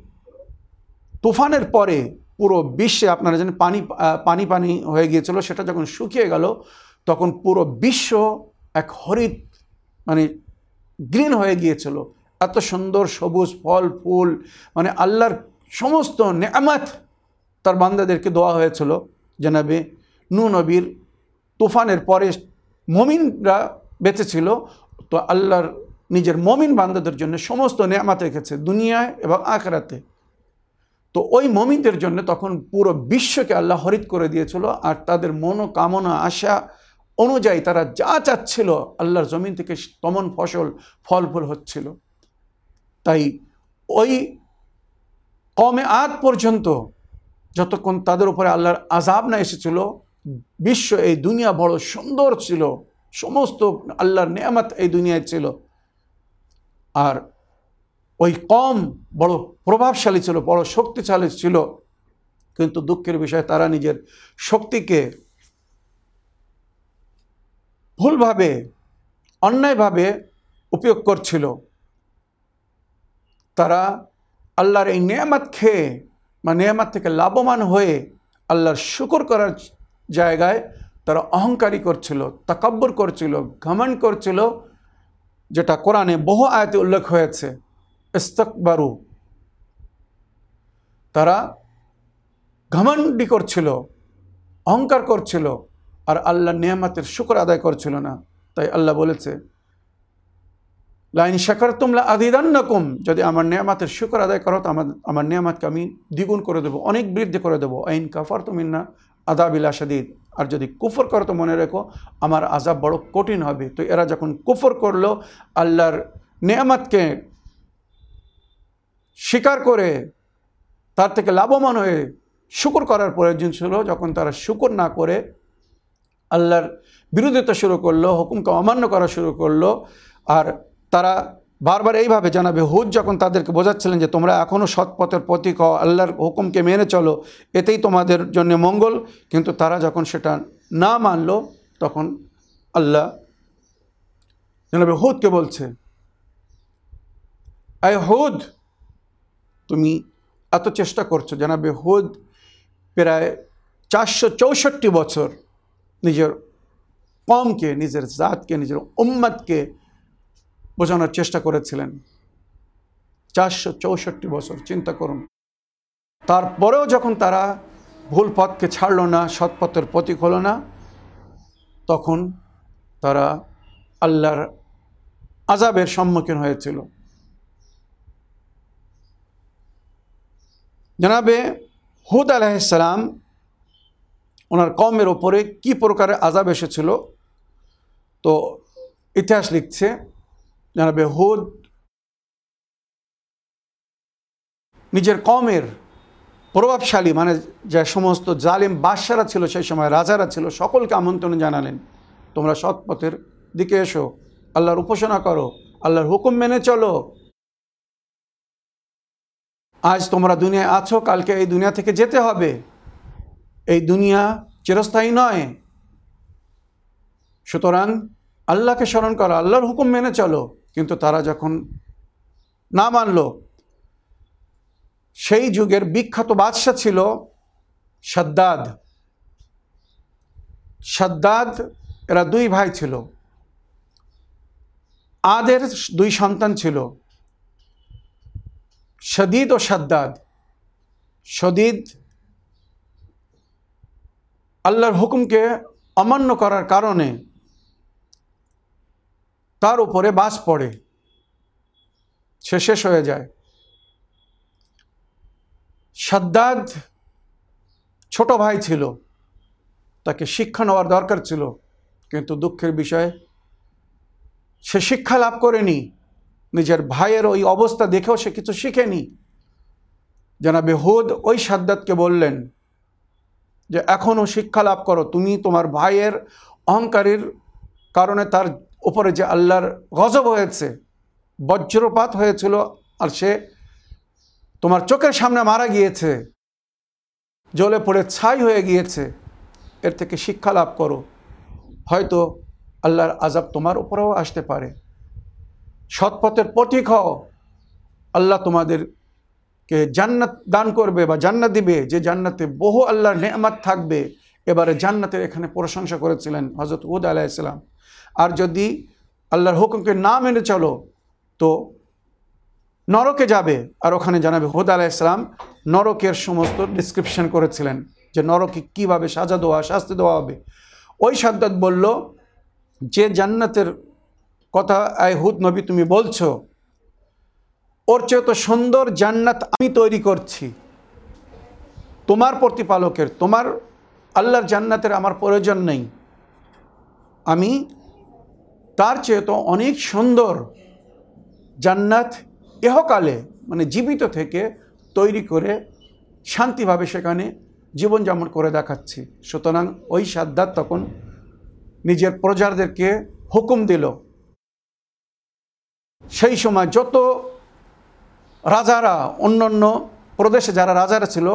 [SPEAKER 1] তুফানের পরে পুরো বিশ্বে আপনারা জানেন পানি পানি পানি হয়ে গিয়েছিল, সেটা যখন শুকিয়ে গেল, তখন পুরো বিশ্ব এক হরিত মানে গ্রিন হয়ে গিয়েছিল। এত সুন্দর সবুজ ফল, ফুল মানে আল্লাহর সমস্ত নেয়ামাত তার বান্দাদেরকে দেওয়া হয়েছিল। জানাবে নু নবীর তুফানের পরে মমিনরা বেঁচে ছিল তো আল্লাহর নিজের মমিন বান্দাদের জন্য সমস্ত নেয়ামাত রেখেছে দুনিয়ায় এবং আখরাতে। তো ওই মমিনদের জন্য তখন পুরো বিশ্বকে আল্লাহ হরিত করে দিয়েছিল। আর তাদের মনোকামনা, আশা অনুযায়ী তারা যা চাচ্ছিল আল্লাহর জমিন থেকে তমন ফসল ফল ফুল হচ্ছিল। তাই ওই কমে আগ পর্যন্ত যতক্ষণ তাদের উপরে আল্লাহর আজাব না এসেছিল, বিশ্ব এই দুনিয়া বড় সুন্দর ছিল, সমস্ত আল্লাহর নেয়ামত এই দুনিয়ায় ছিল। আর ওই কম বড় প্রভাবশালী ছিল, বড় শক্তিশালী ছিল। কিন্তু দুঃখের বিষয়, তারা নিজের শক্তিকে ভুলভাবে, অন্যায়ভাবে উপয়োগ করছিল। তারা আল্লাহর এই নেয়ামাত খেয়ে বা নেয়ামাত থেকে লাভবান হয়ে আল্লাহর শুকর করার জায়গায় তারা অহংকারী করছিল, তাকাব্বর করছিল ঘমন করছিল, যেটা কোরআনে বহু আয়তে উল্লেখ হয়েছে, ইস্তকবারু। তারা ঘমন্ডি করছিল, অহংকার করছিল আর আল্লাহ নিয়ামতের শুকর আদায় করছিল না। তাই আল্লাহ বলেছে, লাইন শাকর তোমরা আদিদান্নকুম যদি আমার নিয়ামাতের শুকর আদায় করো, তো আমার আমার নিয়ামাতকে আমি দ্বিগুণ করে দেবো, অনেক বৃদ্ধি করে দেবো। আইন কাফার তুমি না আদাবিল আসাদিদ আর যদি কুফর করো, তো মনে রেখো আমার আজাব বড় কঠিন হবে। তো এরা যখন কুফর করল, আল্লাহর নেয়ামাতকে স্বীকার করে তার থেকে লাভবান হয়ে শুকর করার প্রয়োজন ছিল। যখন তারা শুকর না করে আল্লাহর বিরোধিতা শুরু করল হুকুমকে অমান্য করা শুরু করল, আর তারা
[SPEAKER 2] বারবার এইভাবে জানাবে, হুদ যখন তাদেরকে বোঝাচ্ছিলেন যে তোমরা এখনও সৎপথের প্রতীক হও, আল্লাহর হুকুমকে মেনে চলো, এতেই তোমাদের জন্য মঙ্গল। কিন্তু তারা যখন সেটা না মানলো, তখন আল্লাহ জানাবে হুদকে বলছে? আই হুদ, তুমি এত চেষ্টা করছ। জানাবে, হুদ প্রায় চারশো চৌষট্টি বছর নিজের কমকে, নিজের জাতকে, নিজের উম্মাদকে বোঝানোর চেষ্টা করেছিলেন। চারশো চৌষট্টি বছর, চিন্তা করুন। তারপরেও যখন তারা ভুল পথকে ছাড়লো না সৎপথের প্রতীক হলো না, তখন তারা আল্লাহর আজাবের সম্মুখীন হয়েছিল। জানাবে হুদ আলাইসালাম ওনার কমের ওপরে কি প্রকারের আজাব এসেছিল? তো ইতিহাস লিখছে, জানাবে হুদ নিজের কমের প্রভাবশালী মানে যে সমস্ত জালিম বাদশারা ছিল সেই সময়, রাজারা ছিল, সকলকে আমন্ত্রণ জানালেন, তোমরা সৎপথের দিকে এসো, আল্লাহর উপাসনা করো, আল্লাহর হুকুম মেনে চলো। আজ তোমরা দুনিয়ায় আছো, কালকে এই দুনিয়া থেকে যেতে হবে। এই দুনিয়া চিরস্থায়ী নয়। সুতরাং আল্লাহকে স্মরণ করা, আল্লাহর হুকুম মেনে চলো। কিন্তু তারা যখন না মানল, সেই যুগের বিখ্যাত বাদশাহ ছিল সাদ্দাদ। সাদ্দাদ, এরা দুই ভাই ছিল। আদের দুই সন্তান ছিল। সদিদ ও সাদ্দাদ। সদিদ আল্লাহর হুকুমকে অমান্য করার কারণে তার উপরে বাস পড়ে। সে শেষ হয়ে যায়। সাদ্দাদ ছোট ভাই ছিল। তাকে শিক্ষা নেওয়ার দরকার ছিল। কিন্তু দুঃখের বিষয়, সে শিক্ষা লাভ করেনি। নিজের ভাইয়ের ওই অবস্থা দেখেও সে কিছু শিখেনি। জানাবে হুদ ওই সাদ্দাতকে বললেন যে এখনও শিক্ষা লাভ করো, তুমি তোমার ভাইয়ের অহংকারীর কারণে তার উপরে যে আল্লাহর গজব হয়েছে, বজ্রপাত হয়েছিল আর সে তোমার চোখের সামনে মারা গিয়েছে জলে পড়ে ছাই হয়ে গিয়েছে, এর থেকে শিক্ষা লাভ করো। হয়তো আল্লাহর আজাব তোমার উপরেও আসতে পারে। সৎপথের পথিক হও, আল্লাহ তোমাদেরকে জান্নাত দান করবে বা জান্নাত দিবে, যে জান্নাতে বহু আল্লাহর নেয়ামাত থাকবে, এবারে জান্নাতের এখানে প্রশংসা করেছিলেন হজরত উদ আলাইসালাম আর যদি আল্লাহর হুকুমকে না মেনে চলো, তো নরকে যাবে। আর ওখানে জানাবে হুদ আলাইসালাম নরকের সমস্ত ডিসক্রিপশন করেছিলেন, যে নরকে কীভাবে সাজা দেওয়া, শাস্তি দেওয়া হবে। ওই সাদ্দাত বলল, যে জান্নাতের কথা, আয় হুদ নবী, তুমি বলছো ওর চেয়ে তো সুন্দর জান্নাত আমি তৈরি করছি। তোমার প্রতিপালকের, তোমার আল্লাহর জান্নাতের আমার প্রয়োজন নেই। আমি তার চেয়ে তো অনেক সুন্দর জান্নাত এহকালে মানে জীবিত থেকে তৈরি করে শান্তিভাবে সেখানে জীবনযাপন করে দেখাচ্ছি। সুতরাং ওই সাদ্দাত তখন নিজের প্রজাদেরকে হুকুম দিল। সেই সময় যত রাজারা অন্য অন্য প্রদেশে যারা রাজারা ছিল,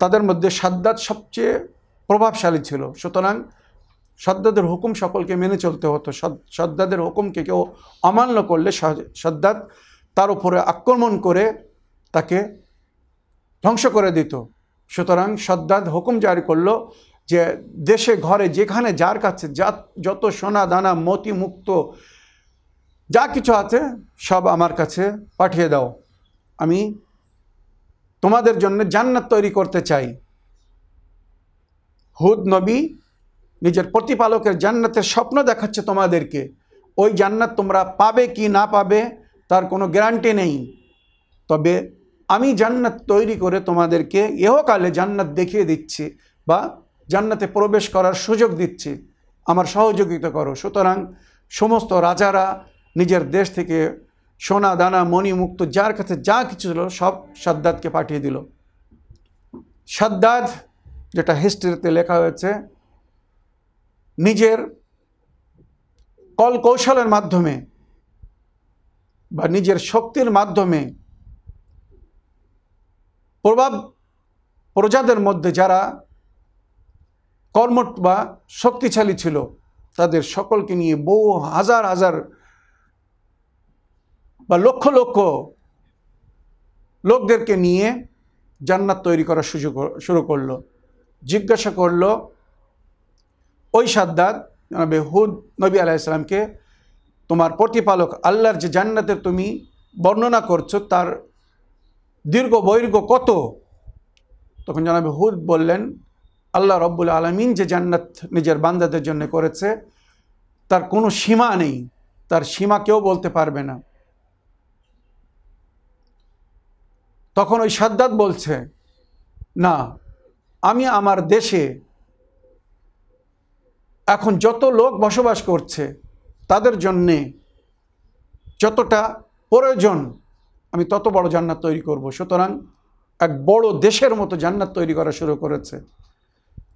[SPEAKER 2] তাদের মধ্যে সাদ্দাত সবচেয়ে প্রভাবশালী ছিল। সুতরাং সদ্দাদের হুকুম সকলকে মেনে চলতে হতো। সদ্দাদের হুকুমকে কেউ অমান্য করলে সদ্দাত তার উপরে আক্রমণ করে তাকে ধ্বংস করে দিত। সুতরাং সদ্দাদ হুকুম জারি করল যে দেশে, ঘরে, যেখানে যার কাছে যা, যত সোনা, দানা, মতি, মুক্ত যা কিছু আছে সব আমার কাছে পাঠিয়ে দাও। আমি তোমাদের জন্য জান্নাত তৈরি করতে চাই। হুদ নবী নিজের প্রতিপালকের জান্নাতের স্বপ্ন দেখাচ্ছে তোমাদেরকে। ওই জান্নাত তোমরা পাবে কি না পাবে তার কোনো গ্যারান্টি নেই। তবে আমি জান্নাত তৈরি করে তোমাদেরকে এহকালে জান্নাত দেখিয়ে দিচ্ছি বা জান্নাতে প্রবেশ করার সুযোগ দিচ্ছি। আমার সহযোগিতা করো। সুতরাং সমস্ত রাজারা নিজের দেশ থেকে সোনা, দানা, মণি, মুক্ত, যার কাছে যা কিছু ছিল, সব সাদ্দাদকে পাঠিয়ে দিল। সাদ্দাদ যেটা হিস্ট্রিতে লেখা হয়েছে, নিজের কল কৌশলের মাধ্যমে বা নিজের শক্তির মাধ্যমে প্রভাব প্রজাদের মধ্যে যারা কর্মট বা শক্তিশালী ছিল, তাদের সকলকে নিয়ে বহু হাজার হাজার বা লক্ষ লক্ষ লোকদেরকে নিয়ে জান্নাত তৈরি করা সুযোগ শুরু করল। জিজ্ঞাসা করল, ওই সাদ্দাত, জানাবে হুদ, নবী আলাইসালামকে তোমার প্রতিপালক আল্লাহর যে জান্নাতের তুমি বর্ণনা করছ, তার দীর্ঘ বৈর্ঘ্য কত? তখন জানাবে হুদ বললেন, আল্লাহ রব্বুল আলমিন যে জান্নাত নিজের বান্দাদের জন্য করেছে, তার কোনো সীমা নেই। তার সীমা কেউ বলতে পারবে না। তখন ওই সাদ্দাত বলছে, না, আমি আমার দেশে এখন যত লোক বসবাস করছে, তাদের জন্যে যতটা প্রয়োজন, আমি তত বড় জান্নাত তৈরি করব। সুতরাং এক বড় দেশের মতো জান্নাত তৈরি করা শুরু করেছে।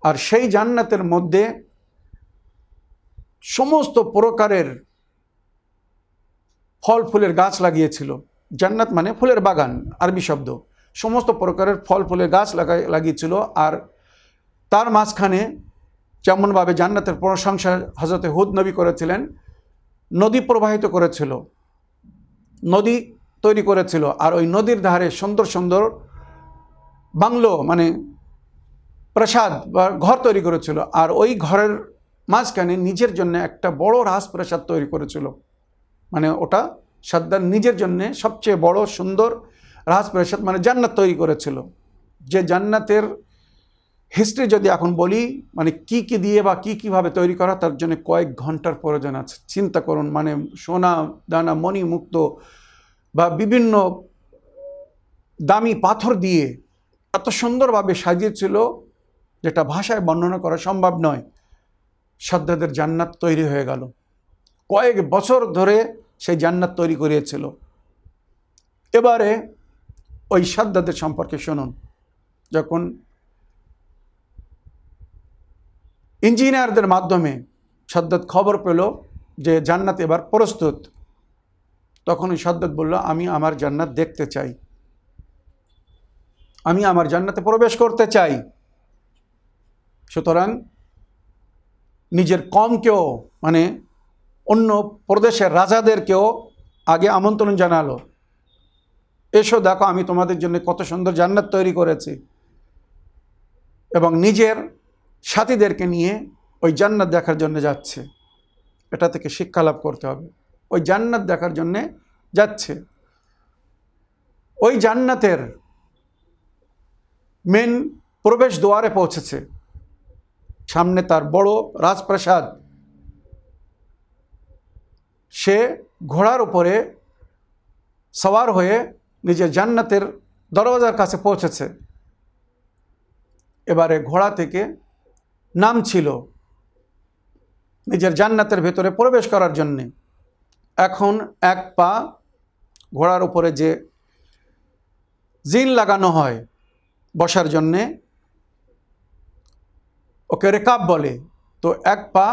[SPEAKER 2] আর সেই জান্নাতের মধ্যে সমস্ত প্রকারের ফল ফুলের গাছ লাগিয়েছিল। জান্নাত মানে ফুলের বাগান, আরবি শব্দ। সমস্ত প্রকারের ফল, ফুলের গাছ লাগা লাগিয়েছিল আর তার মাঝখানে যেমনভাবে জান্নাতের প্রশংসা হজরতে হুদ নবী করেছিলেন, নদী প্রবাহিত করেছিল। নদী তৈরি করেছিল আর ওই নদীর ধারে সুন্দর সুন্দর বাংলো মানে প্রাসাদ বা ঘর তৈরি করেছিল আর ওই ঘরের মাঝখানে নিজের জন্য একটা বড় রাজপ্রাসাদ তৈরি করেছিল। মানে ওটা সাদ্দার নিজের জন্য সবচেয়ে বড় সুন্দর রাজপ্রাসাদ মানে জান্নাত তৈরি করেছিল। যে জান্নাতের হিস্ট্রি যদি এখন বলি মানে কি কি দিয়ে বা কি কীভাবে তৈরি করা, তার জন্য কয়েক ঘণ্টার প্রয়োজন আছে। চিন্তা করুন মানে সোনা, দানা, মণি মুক্ত বা বিভিন্ন দামি পাথর দিয়ে এত সুন্দরভাবে সাজিয়েছিল, যেটা ভাষায় বর্ণনা করা সম্ভব নয়। সাদ্দাদের জান্নাত তৈরি হয়ে গেল। কয়েক বছর ধরে সেই জান্নাত তৈরি করিয়েছিল। এবারে ওই সাদ্দাদের সম্পর্কে শুনুন। যখন ইঞ্জিনিয়ারদের মাধ্যমে সাদ্দাত খবর পেল যে জান্নাত এবার প্রস্তুত, তখন ওই সাদ্দাত বলল, আমি আমার জান্নাত দেখতে চাই। আমি আমার জান্নাতে প্রবেশ করতে চাই। সুতরাং নিজের কমকেও মানে অন্য প্রদেশের রাজাদেরকেও আগে আমন্ত্রণ জানালো। এসো দেখো আমি তোমাদের জন্য কত সুন্দর জান্নাত তৈরি করেছি। এবং নিজের সাথীদেরকে নিয়ে ওই জান্নাত দেখার জন্য যাচ্ছে। এটা থেকে শিক্ষা লাভ করতে হবে। ওই জান্নাত দেখার জন্যে যাচ্ছে। ওই জান্নাতের মেন প্রবেশ দুয়ারে পৌঁছেছে। সামনে তার বড় রাজপ্রাসাদ। সে ঘোড়ার উপরে সওয়ার হয়ে নিজের জান্নাতের দরওয়াজার কাছে পৌঁছেছে। এবারে ঘোড়া থেকে নাম ছিল নিজের জান্নাতের ভেতরে প্রবেশ করার জন্যে। এখন এক পা ঘোড়ার উপরে যে জিন লাগানো হয় বসার জন্যে, ওকে রেকাব বলে। তো এক পা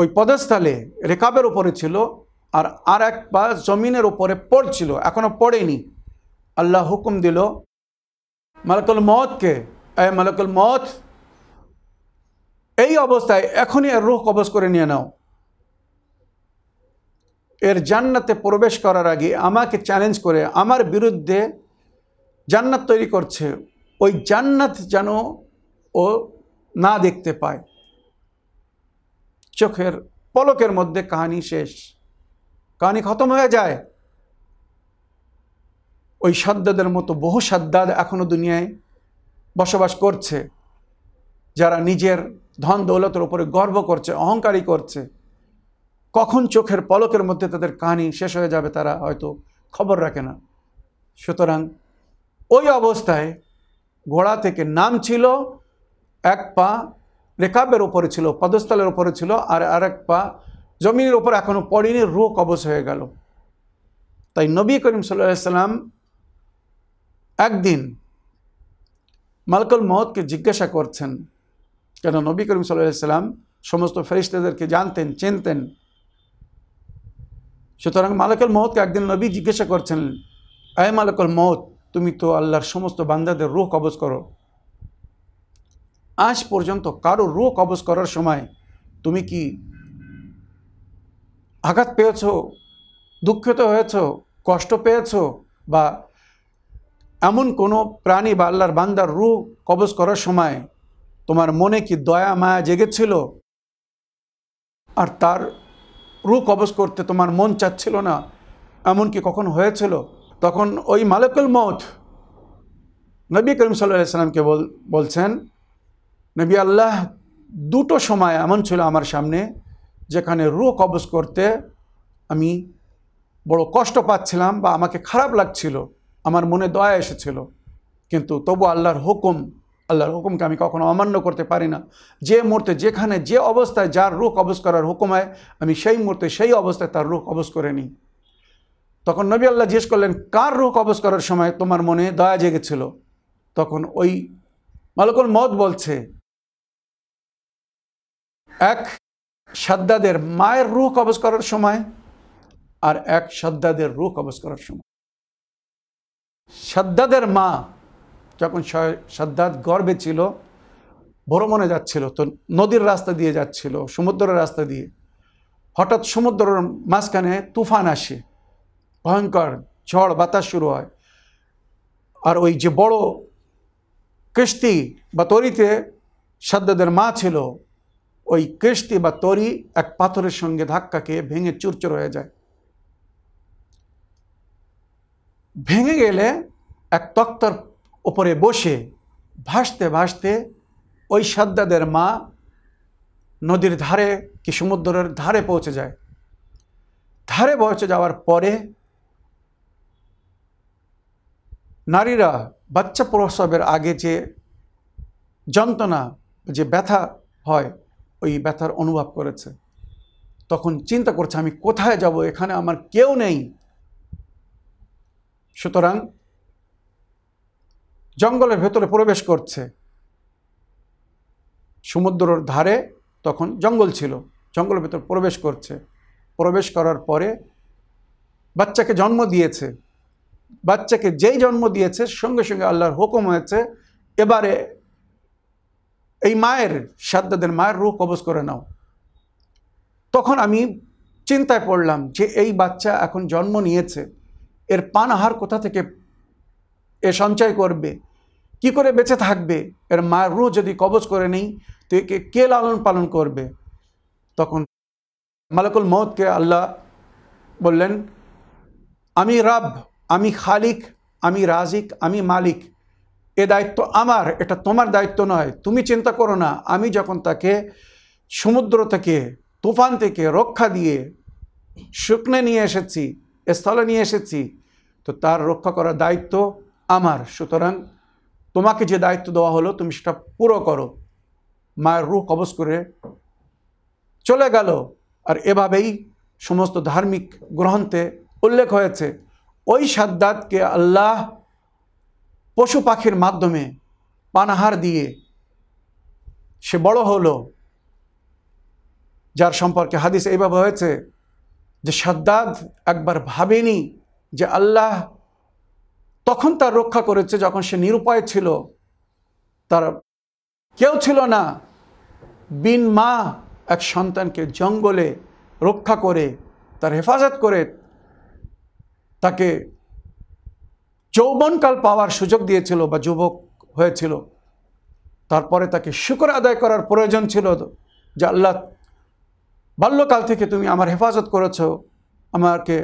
[SPEAKER 2] ওই পদস্থলে রেকাবের উপরে ছিল আর আর এক পা জমিনের উপরে পড়ছিল এখনও পড়েনি। আল্লাহ হুকুম দিল, মালাকুল মতকে এ মালাকুল মত এই অবস্থায় এখনই এর রুহ কবজ করে নিয়ে নাও। এর জান্নাতে প্রবেশ করার আগে আমাকে চ্যালেঞ্জ করে, আমার বিরুদ্ধে জান্নাত তৈরি করছে, ওই জান্নাত যেন ও না দেখতে পায়। চোখের পলকের মধ্যে কাহানি শেষ। কাহানি খতম হয়ে যায়। ওই সাদ্দাদের মতো বহু সাদ্দাদ এখনও দুনিয়ায় বসবাস করছে, যারা নিজের ধন দৌলতের উপরে গর্ব করছে, অহংকারী করছে। কখন চোখের পলকের মধ্যে তাদের কাহিনী শেষ হয়ে যাবে তারা হয়তো খবর রাখে না। সুতরাং ওই অবস্থায় ঘোড়া থেকে নাম ছিল এক পা রেকাবের ওপরে ছিল, পদস্থলের ওপরে ছিল, আর আরেক পা জমিনের ওপর এখনও পড়েনি রুহ কবচ হয়ে গেল। তাই নবী করিম সাল্লাম একদিন মালকুল মহৎকে জিজ্ঞাসা করছেন, কেন নবী করিম সাল্লাম সমস্ত ফেরিস্তাদেরকে জানতেন, চিনতেন? সুতরাং মালাকুল মহতকে একদিন নবী জিজ্ঞাসা করছেন আয় মালাকুল মহত তুমি তো আল্লাহর সমস্ত বান্দাদের রুহ কবজ করো। আজ পর্যন্ত কারও রুহ কবজ করার সময় তুমি কি আঘাত পেয়েছ, দুঃখিত হয়েছ, কষ্ট পেয়েছ বা এমন কোনো প্রাণী বা আল্লাহর বান্দার রুহ কবজ করার সময় তোমার মনে কি দয়া, মায়া জেগেছিল? আর তার রুহ কবজ করতে তোমার মন চাচ্ছিল না, এমন কি কখন হয়েছিল? তখন ওই মালিকুল মত নবী করিম সাল্লাহ সাল্লামকে বল, বলছেন নবী আল্লাহ দুটো সময় এমন ছিল আমার সামনে যেখানে রুহ কবজ করতে আমি বড় কষ্ট পাচ্ছিলাম বা আমাকে খারাপ লাগছিল, আমার মনে দয়া এসেছিল। কিন্তু তবু আল্লাহর হুকুম, আল্লাহর হুকুমকে আমি কখনো অমান্য করতে পারি না। যে মুহূর্তে যেখানে যে অবস্থায় যার রুখ কবজ করার হুকুম হয়, আমি সেই মুহূর্তে সেই অবস্থায় তার রুখ কবজ করে নিই। তখন নবী আল্লাহ জিজ্ঞেস করলেন, কার রুখ কবজ করার সময় তোমার মনে দয়া জেগেছিল? তখন ওই মালকুল মত বলছে এক সাদ্দাদের মায়ের রুহ কবজ করার সময় আর এক সাদ্দাদের রুহ কবজ করার সময়। সাদ্দাদের মা যখন সাদ্দাদ গর্বে ছিল, ভ্রমণে যাচ্ছিল, তো নদীর রাস্তা দিয়ে যাচ্ছিল, সমুদ্রের রাস্তা দিয়ে। হঠাৎ সমুদ্রের মাঝখানে তুফান আসে, ভয়ঙ্কর ঝড়, বাতাস শুরু হয়। আর ওই যে বড় কৃষ্টি বা তরিতে সাদ্দাদের মা ছিল ওই কিস্তি বা তরি এক পাথরের সঙ্গে ধাক্কা খেয়ে ভেঙে চুরচুর হয়ে যায়। ভেঙে গেলে এক তক্তার ওপরে বসে ভাসতে ভাসতে ওই সাদ্দাদের মা নদীর ধারে কি সমুদ্রের ধারে পৌঁছে যায়। ধারে পৌঁছে যাওয়ার পরে নারীরা বাচ্চা প্রসবের আগে যে যন্ত্রণা, যে ব্যথা হয় ওই ব্যথার অনুভব করেছে। তখন চিন্তা করছে, আমি কোথায় যাব? এখানে আমার কেউ নেই। সুতরাং জঙ্গলের ভেতরে প্রবেশ করছে। সমুদ্রর ধারে তখন জঙ্গল ছিল। জঙ্গলের ভেতর প্রবেশ করছে। প্রবেশ করার পরে বাচ্চাকে জন্ম দিয়েছে। বাচ্চাকে যেই জন্ম দিয়েছে, সঙ্গে সঙ্গে আল্লাহর হুকুম হয়েছে, এবারে এই মায়ের, সাদ্দাদের মায়ের রূপ কবজ করে নাও। তখন আমি চিন্তায় পড়লাম যে এই বাচ্চা এখন জন্ম নিয়েছে, এর পান আহার কোথা থেকে এ সঞ্চয় করবে? কি করে বেঁচে থাকবে? এর মায়ের রুহ যদি কবজ করে নেই, তো একে কে লালন পালন করবে? তখন মালাকুল মৌতকে আল্লাহ বললেন, আমি রাব, আমি খালিক, আমি রাজিক, আমি মালিক। এ দায়িত্ব আমার, এটা তোমার দায়িত্ব নয়। তুমি চিন্তা করো না, আমি যখন তাকে সমুদ্র থেকে, তুফান থেকে রক্ষা দিয়ে শুকনে নিয়ে এসেছি, স্থলে নিয়ে এসেছি, তো তার রক্ষা করার দায়িত্ব আমার। সুতরাং তোমাকে যে দায়িত্ব দেওয়া হলো, তুমি সেটা পুরো করো। মায়ের রুখ কবজ করে চলে গেল। আর এভাবেই সমস্ত ধার্মিক গ্রন্থে উল্লেখ হয়েছে, ওই সাদ্দাতকে আল্লাহ পশু পাখির মাধ্যমে পানাহার দিয়ে সে বড় হলো, যার সম্পর্কে হাদিস এইভাবে হয়েছে যে সাদ্দাদ একবার ভাবেনি যে আল্লাহ তখন তার রক্ষা করেছে যখন সে নিরুপায় ছিল। তার কেউ ছিল না। বিন মা এক সন্তানকে জঙ্গলে রক্ষা করে, তার হেফাজত করে তাকে যৌবনকাল পাওয়ার সুযোগ দিয়েছিল বা যুবক হয়েছিল। তারপরে তাকে শুকর আদায় করার প্রয়োজন ছিল যে, আল্লাহ, বাল্যকাল থেকে তুমি আমার হেফাজত করেছ, আমাকে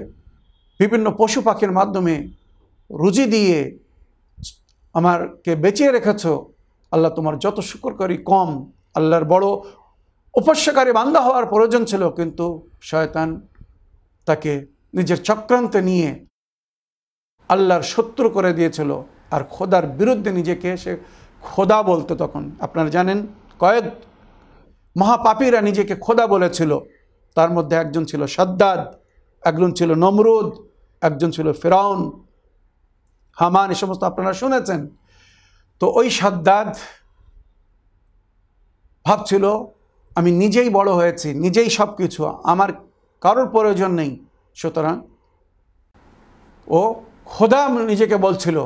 [SPEAKER 2] বিভিন্ন পশু পাখির মাধ্যমে রুজি দিয়ে আমারকে বেঁচিয়ে রেখেছ। আল্লাহ, তোমার যত শুকর করি কম, আল্লাহর বড় উপস্যকারী বান্দা হওয়ার প্রয়োজন ছিল। কিন্তু শয়তান তাকে নিজের চক্রান্তে নিয়ে আল্লাহর শত্রু করে দিয়েছিল আর খোদার বিরুদ্ধে নিজেকে সে খোদা বলতো তখন। আপনারা জানেন, কয়েক মহাপাপীরা নিজেকে খোদা বলেছিল। তার মধ্যে একজন ছিল সাদ্দাদ, একজন ছিল নমরুদ, একজন ছিল ফেরাউন, হামান এ সমস্ত আপনারা শুনেছেন। তো ওই সাদ্দাদ ভাবছিল, আমি নিজেই বড় হয়েছি, নিজেই সব কিছু আমার কারোর প্রয়োজন নেই। সুতরাং ও খোদা নিজেকে বলছিল,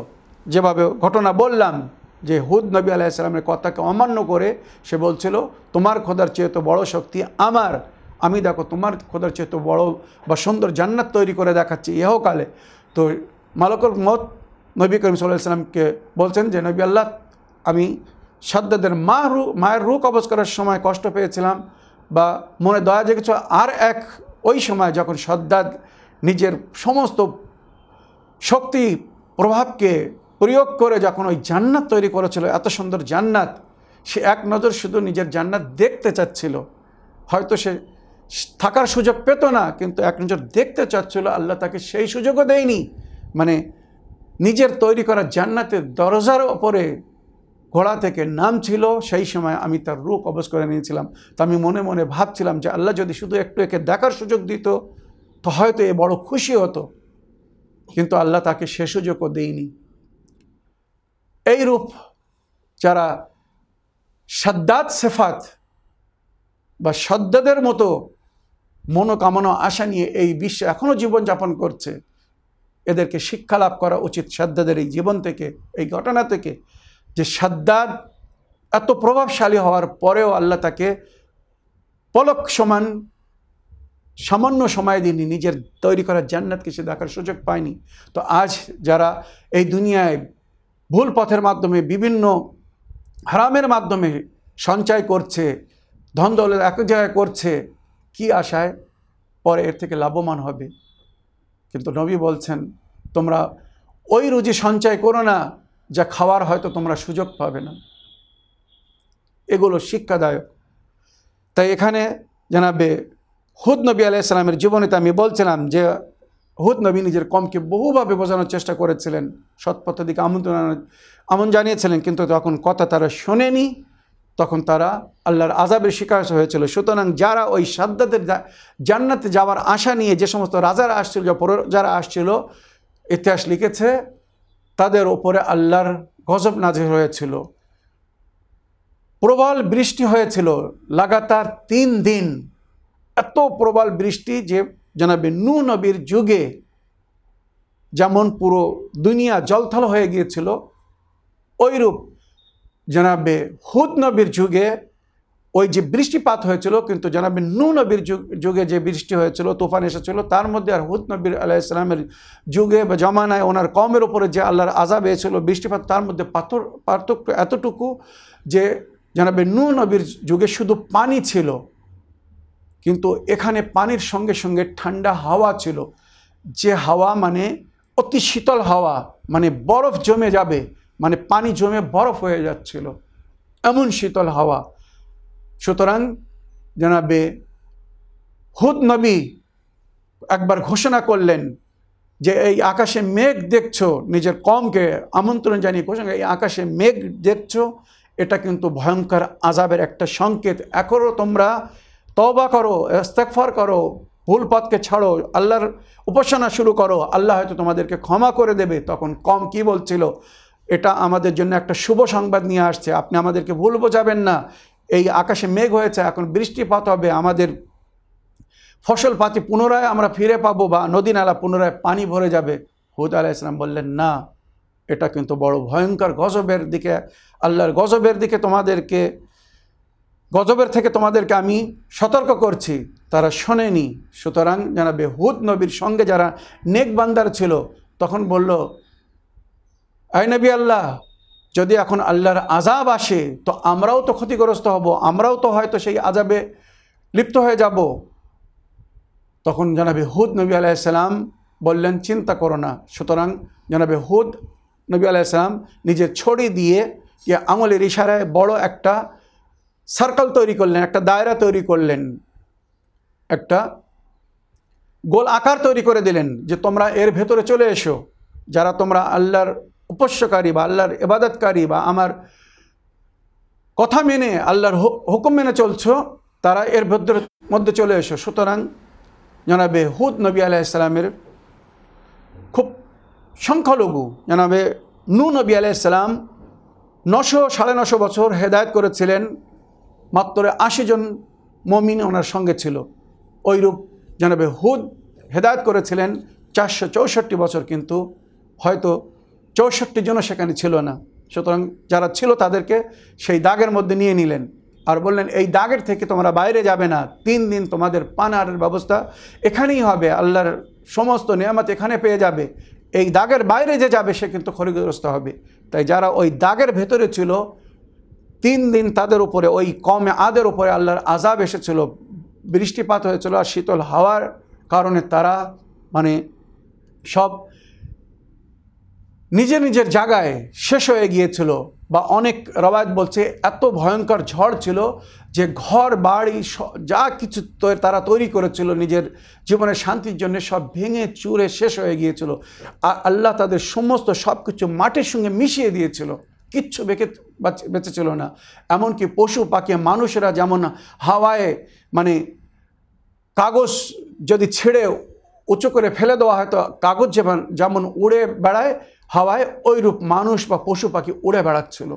[SPEAKER 2] যেভাবে ঘটনা বললাম, যে হুদ নবী আলাইসালামের কথাকে অমান্য করে সে বলছিল, তোমার খোদার চেয়ে তো বড় শক্তি আমার। আমি দেখো, তোমার খোদার চেয়ে তো বড় বা সুন্দর জান্নাত তৈরি করে দেখাচ্ছি ইহকালে। তো মালকুল মত নবী করিম সাল্লাহ সাল্লামকে বলছেন যে, নবী আল্লাহ, আমি সাদ্দাদের মা রু মায়ের রু কবজ করার সময় কষ্ট পেয়েছিলাম বা মনে দয়া জেগেছে আর এক ওই সময় যখন সদ্দাদ নিজের সমস্ত শক্তি প্রভাবকে প্রয়োগ করে যখন ওই জান্নাত তৈরি করেছিল, এত সুন্দর জান্নাত, সে এক নজর শুধু নিজের জান্নাত দেখতে চাচ্ছিল। হয়তো সে থাকার সুযোগ পেত না, কিন্তু এক নজর দেখতে চাচ্ছিল, আল্লাহ তাকে সেই সুযোগও দেয়নি। মানে নিজের তৈরি করা জান্নাতের দরজার ওপরে ঘোড়া থেকে নাম ছিল সেই সময় আমি তার রূপ কবজ করে নিয়েছিলাম। তা আমি মনে মনে ভাবছিলাম যে আল্লাহ যদি শুধু একটু একে দেখার সুযোগ দিত, তো হয়তো এ বড় খুশি হতো। কিন্তু আল্লাহ তাকে সে সুযোগও দেয়নি। এই রূপ যারা সাদ্দাত সেফাত বা সদ্দাদের মতো মনোকামনা, আশা নিয়ে এই বিশ্বে এখনও জীবনযাপন করছে, এদেরকে শিক্ষা লাভ করা উচিত সাদ্দাদের এই জীবন থেকে, এই ঘটনা থেকে, যে সাদ্দাদ এত প্রভাবশালী হওয়ার পরেও আল্লাহ তাকে পলক সমান সামান্য সময় দিনই নিজের তৈরি করা জান্নাতকে সে দেখার সুযোগ পায়নি। তো আজ যারা এই দুনিয়ায় ভুল পথের মাধ্যমে, বিভিন্ন হারামের মাধ্যমে সঞ্চয় করছে, ধন দৌলত এক জায়গায় করছে, কি আশায়? পরে এর থেকে লাভবান হবে। কিন্তু নবী বলছেন, তোমরা ওই রুজি সঞ্চয় করো না, যা খাওয়ার হয়তো তোমরা সুযোগ পাবে না। এগুলো শিক্ষাদায়ক। তাই এখানে জানাবে হুদ নবী আলাইসালামের জীবনীতে আমি বলছিলাম যে, হুদ নবী নিজের কমকে বহুভাবে বোঝানোর চেষ্টা করেছিলেন, সৎপথের দিকে আমন্ত্রণ আমন জানিয়েছিলেন, কিন্তু তখন কথা তারা শোনেনি, তখন তারা আল্লাহর আজাবের শিকার হয়েছিল। সুতরাং যারা ওই সাদ্দাদের জান্নাতে যাওয়ার আশা নিয়ে যে সমস্ত রাজারা আসছিল যারা আসছিল, ইতিহাস লিখেছে, তাদের ওপরে আল্লাহর গজব নাজির হয়েছিল। প্রবল বৃষ্টি হয়েছিল, লাগাতার তিন দিন এত প্রবল বৃষ্টি যে জানাবে নু নবীর যুগে যেমন পুরো দুনিয়া জলথল হয়ে গিয়েছিল ওইরূপ জানাবে হুদ নবীর যুগে ওই যে বৃষ্টিপাত হয়েছিল, কিন্তু জানাবে নু নবীর যুগে যে বৃষ্টি হয়েছিল, তুফান এসেছিল, তার মধ্যে আর হুদ নবীর আলাইসালামের যুগে বা জমানায় ওনার কমের ওপরে যে আল্লাহর আজাব এসেছিল বৃষ্টিপাত, তার মধ্যে পাথর, পার্থক্য এতটুকু যে জানাবে নু নবীর যুগে শুধু পানি ছিল। কিন্তু এখানে পানির সঙ্গে সঙ্গে ঠান্ডা হাওয়া ছিল। যে হাওয়া মানে অতি শীতল হাওয়া মানে বরফ জমে যাবে মানে পানি জমে বরফ হয়ে যাচ্ছিল। এমন শীতল হাওয়া। সুতরাং জানাবে হুদ নবী একবার ঘোষণা করলেন যে, এই আকাশে মেঘ দেখছ, নিজের কমকে আমন্ত্রণ জানিয়ে ঘোষণা এই আকাশে মেঘ দেখছ, এটা কিন্তু ভয়ঙ্কর আজাবের একটা সংকেত। এখনও তোমরা তবা করো ইস্তেকফার করো, ভুল পথকে ছাড়ো, আল্লাহর উপাসনা শুরু করো, আল্লাহ হয়তো তোমাদেরকে ক্ষমা করে দেবে। তখন কম কি বলছিল? এটা আমাদের জন্য একটা শুভ সংবাদ নিয়ে আসছে। আপনি আমাদেরকে ভুল বোঝাবেন না। এই আকাশে মেঘ হয়েছে, এখন বৃষ্টিপাত হবে, আমাদের ফসল পাতি পুনরায় আমরা ফিরে পাবো বা নদী নালা পুনরায় পানি ভরে যাবে। হুদ আলাহ ইসলাম বললেন, না, এটা কিন্তু বড় ভয়ঙ্কর গজবের দিকে, আল্লাহর গজবের দিকে তোমাদেরকে গজবের থেকে তোমাদেরকে আমি সতর্ক করছি, তারা শোনেনি। সুতরাং জানাবে, হুদ নবীর সঙ্গে যারা নেক বান্দার ছিল, তখন বলল আই নবী আল্লাহ, যদি এখন আল্লাহর আজাব আসে, তো আমরাও তো ক্ষতিগ্রস্ত হব, আমরাও তো হয়তো সেই আজাবে লিপ্ত হয়ে যাব। তখন জানাবে, হুদ নবী আলাইসাল্লাম বললেন, চিন্তা করো না। সুতরাং জানাবে, হুদ নবী আলাইসাল্লাম নিজের ছড়ি দিয়ে আঙুলের ইশারায় বড় একটা সার্কেল তৈরি করলেন, একটা দায়রা তৈরি করলেন, একটা গোল আকার তৈরি করে দিলেন যে তোমরা এর ভেতরে চলে এসো। যারা তোমরা আল্লাহর উপস্যকারী বা আল্লাহর এবাদতকারী বা আমার কথা মেনে, আল্লাহর হুকুম মেনে চলছো, তারা এর ভেতরে মধ্যে চলে এসো। সুতরাং জানাবে হুদ নবী আলাইসালামের খুব সংখ্যালঘু, জানাবে নু নবী আলাইসালাম নশো সাড়ে নশো বছর হেদায়ত করেছিলেন। মাত্র আশি জন মমিন ওনার সঙ্গে ছিল। ওইরূপ জানাবে হুদ হেদায়ত করেছিলেন চারশো চৌষট্টি বছর, কিন্তু হয়তো চৌষট্টি জনও সেখানে ছিল না। সুতরাং যারা ছিল তাদেরকে সেই দাগের মধ্যে নিয়ে নিলেন আর বললেন, এই দাগের থেকে তোমরা বাইরে যাবে না। তিন দিন তোমাদের পানারের ব্যবস্থা এখানেই হবে। আল্লাহর সমস্ত নিয়ামত এখানে পেয়ে যাবে। এই দাগের বাইরে যে যাবে সে কিন্তু ক্ষতিগ্রস্ত হবে। তাই যারা ওই দাগের ভেতরে ছিল তিন দিন তাদের উপরে, ওই কমে আদের উপরে আল্লাহর আজাব এসেছিল। বৃষ্টিপাত হয়েছিল আর শীতল হাওয়ার কারণে তারা মানে সব নিজের নিজের জায়গায় শেষ হয়ে গিয়েছিল বা অনেক রবায়ত বলছে এত ভয়ঙ্কর ঝড় ছিল যে ঘর, বাড়ি যা কিছু তারা, তৈরি করেছিল নিজের জীবনের শান্তির জন্য সব ভেঙে চুরে শেষ হয়ে গিয়েছিল। আর আল্লাহ তাদের সমস্ত সব কিছু মাটির সঙ্গে মিশিয়ে দিয়েছিল। কিচ্ছু বেঁকে বাঁচ- ছিল না। এমনকি পশু পাখি, মানুষেরা যেমন হাওয়ায় মানে কাগজ যদি ছেড়ে উঁচু করে ফেলে দেওয়া হয়, তো কাগজ যেমন যেমন উড়ে বেড়ায়, হাওয়ায় ওইরূপ মানুষ বা পশু পাখি উড়ে বেড়াচ্ছিল।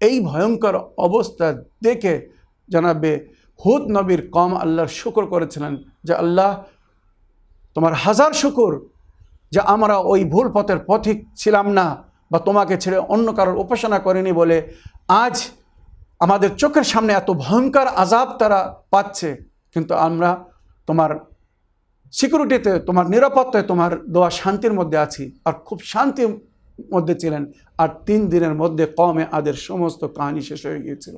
[SPEAKER 2] এই ভয়ঙ্কর অবস্থা দেখে জানাবে, হুদ নবীর কম আল্লাহর শুকর করেছিলেন যে, আল্লাহ, তোমার হাজার শুকুর যে, আমরা ওই ভুল পথের পথিক ছিলাম না। বা তোমাকে ছেড়ে অন্য কারোর উপাসনা করিনি বলে আজ আমাদের চোখের সামনে এত ভয়ঙ্কর আজাব তারা পাচ্ছে। কিন্তু আমরা তোমার সিকিউরিটিতে, তোমার নিরাপত্তায়, তোমার দোয়া শান্তির মধ্যে আছি আর খুব শান্তির মধ্যে ছিলেন আর তিন দিনের মধ্যে কমে আদের সমস্ত কাহিনী শেষ হয়ে গিয়েছিল।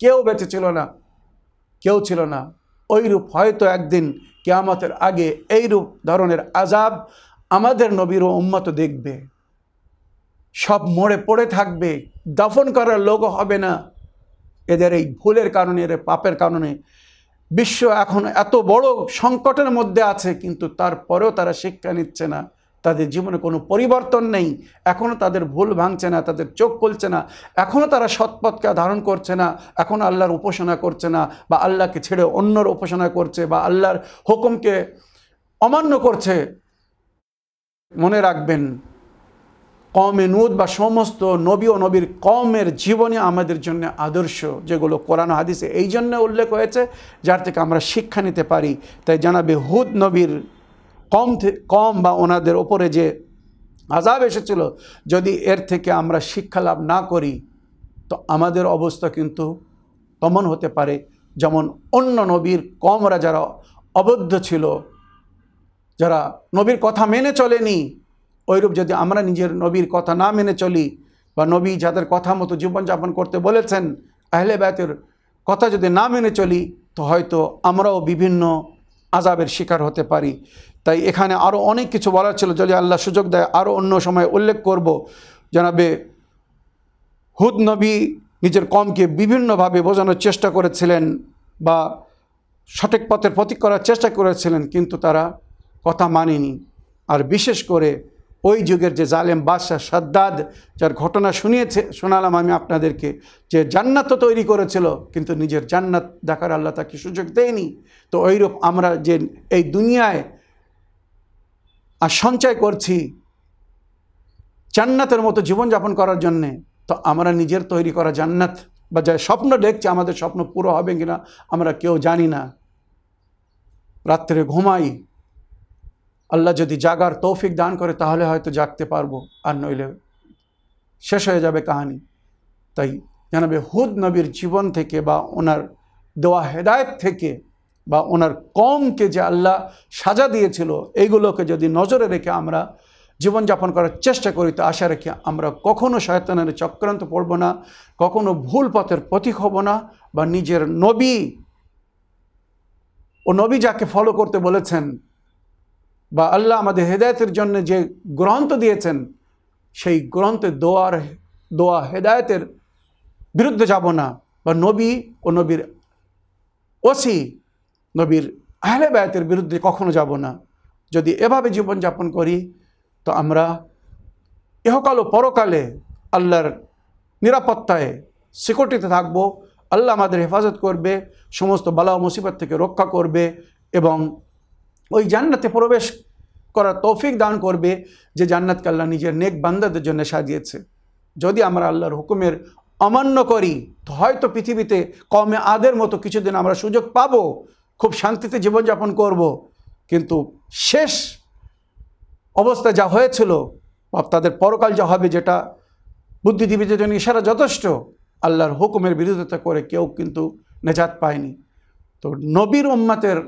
[SPEAKER 2] কেউ বেঁচে ছিল না, কেউ ছিল না। ওইরূপ হয়তো একদিন কেয়ামতের আগে এইরূপ ধরনের আজাব আমাদের নবীর উম্মত দেখবে। সব মরে পড়ে থাকবে, দফন করার লোক হবে না। এদের এই ভুলের কারণে, এদের পাপের কারণে বিশ্ব এখন এত বড় সংকটের মধ্যে আছে, কিন্তু তারপরেও তারা শিক্ষা নিচ্ছে না। তাদের জীবনে কোনো পরিবর্তন নেই। এখনও তাদের ভুল ভাঙছে না, তাদের চোখ খুলছে না। এখনও তারা সৎপথকে ধারণ করছে না এখনও আল্লাহর উপাসনা করছে না, বা আল্লাহকে ছেড়ে অন্যর উপাসনা করছে, বা আল্লাহর হুকুমকে অমান্য করছে। মনে রাখবেন কমে নুদ বা সমস্ত নবী ও নবীর কমের জীবনে আমাদের জন্য আদর্শ, যেগুলো কোরআন হাদিসে এই জন্য উল্লেখ হয়েছে, যার থেকে আমরা শিক্ষা নিতে পারি। তাই জানাবে হুদ নবীর কম কম বা ওনাদের ওপরে যে আজাব এসেছিল, যদি এর থেকে আমরা শিক্ষা লাভ না করি, তো আমাদের অবস্থা কিন্তু তেমন হতে পারে। যেমন অন্য নবীর কমরা যারা অবদ্ধ ছিল, যারা নবীর কথা মেনে চলেনি ওইরূপ যদি আমরা নিজের নবীর কথা না মেনে চলি বা নবী যাদের কথা মতো জীবনযাপন করতে বলেছেন, আহলে ব্যাতের কথা যদি না মেনে চলি, তো হয়তো আমরাও বিভিন্ন আজাবের শিকার হতে পারি। তাই এখানে আরও অনেক কিছু বলার ছিল, যদি আল্লাহ সুযোগ দেয় আরও অন্য সময় উল্লেখ করব। জানাবে হুদ নবী নিজের কমকে বিভিন্নভাবে বোঝানোর চেষ্টা করেছিলেন বা সঠিক পথের প্রতীক করার চেষ্টা করেছিলেন, কিন্তু তারা কথা মানেনি। আর বিশেষ করে ওই যুগের যে জালেম বাদশাহ সাদ্দাদ, যার ঘটনা শুনিয়েছে, শোনালাম আমি আপনাদেরকে, যে জান্নাত তো তৈরি করেছিল, কিন্তু নিজের জান্নাত দেখার আল্লাহ তাকে সুযোগ দেয়নি। তো ওইরূপ আমরা যে এই দুনিয়ায় আর সঞ্চয় করছি, জান্নাতের মতো জীবনযাপন করার জন্যে, তো আমরা নিজের তৈরি করা জান্নাত, বা যা স্বপ্ন দেখছি, আমাদের স্বপ্ন পুরো হবে কিনা, আমরা কেউ জানি না। রাত্রে ঘুমাই আল্লাহ যদি জাগার তৌফিক দান করে, তাহলে হয়তো জাগতে পারব আর নইলে শেষ হয়ে যাবে কাহানি। তাই জানাবে, হুদ নবীর জীবন থেকে বা ওনার দেওয়া হেদায়েত থেকে বা ওনার কমকে যে আল্লাহ সাজা দিয়েছিল, এইগুলোকে যদি নজরে রেখে আমরা জীবনযাপন করার চেষ্টা করি, তো আশা রেখে আমরা কখনো শয়তানের চক্রান্ত পড়ব না, কখনো ভুল পথের পথিক হব না বা নিজের নবী ও নবী যাকে ফলো করতে বলেছেন বা আল্লাহ আমাদের হেদায়তের জন্য যে গ্রন্থ দিয়েছেন, সেই গ্রন্থে দোয়ার দোয়া হেদায়তের বিরুদ্ধে যাব না। বা নবী ও নবীর ওসি, নবীর আহলে বায়াতের বিরুদ্ধে কখনো যাব না। যদি এভাবে জীবনযাপন করি, তো আমরা ইহকাল ও পরকালে আল্লাহর নিরাপত্তায় সিকিউরিটিতে থাকব। আল্লাহ আমাদের হেফাজত করবে, সমস্ত বালা মুসিবত থেকে রক্ষা করবে এবং ওই জান্নাতে প্রবেশ করার তৌফিক দান করবে যে জান্নাতকে আল্লাহ নিজের নেক বান্দাদের জন্য সাজিয়েছে। যদি আমরা আল্লাহর হুকুমের অমান্য করি, তো হয়তো পৃথিবীতে কমে আদের মতো কিছুদিন আমরা সুযোগ পাবো, খুব শান্তিতে জীবনযাপন করব। কিন্তু শেষ অবস্থা যা হয়েছিল তাদের পরকাল যা হবে যেটা বুদ্ধিজীবীদের জন্য ইশারা যথেষ্ট, আল্লাহর হুকুমের বিরোধিতা করে কেউ কিন্তু নেজাত পায়নি। তো নবীর উম্মাতের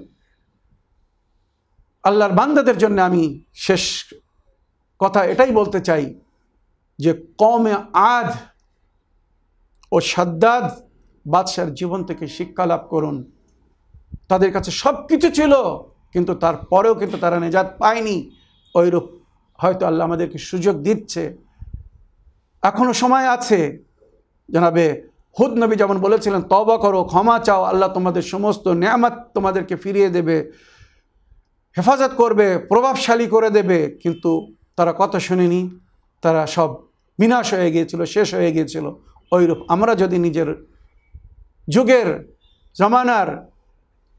[SPEAKER 2] আল্লাহর বান্দাদের জন্য আমি শেষ কথা এটাই বলতে চাই যে কমে আধ ও সাদ্দাদ বাদশার জীবন থেকে শিক্ষা লাভ করুন। তাদের কাছে সব কিছু ছিল, কিন্তু তারপরেও কিন্তু তারা নেজাত পায়নি। ওইরূপ হয়তো আল্লাহ আমাদেরকে সুযোগ দিচ্ছে। এখনও সময় আছে, জানাবে হুদ নবী যেমন বলেছিলেন তবা করো, ক্ষমা চাও, আল্লাহ তোমাদের সমস্ত নিয়ামত তোমাদেরকে ফিরিয়ে দেবে। হেফাজত করবে, প্রভাবশালী করে দেবে, কিন্তু তারা কথা শুনেনি, তারা সব বিনাশ হয়ে গিয়েছিল, শেষ হয়ে গিয়েছিল। ওইরূপ আমরা যদি নিজের যুগের জমানার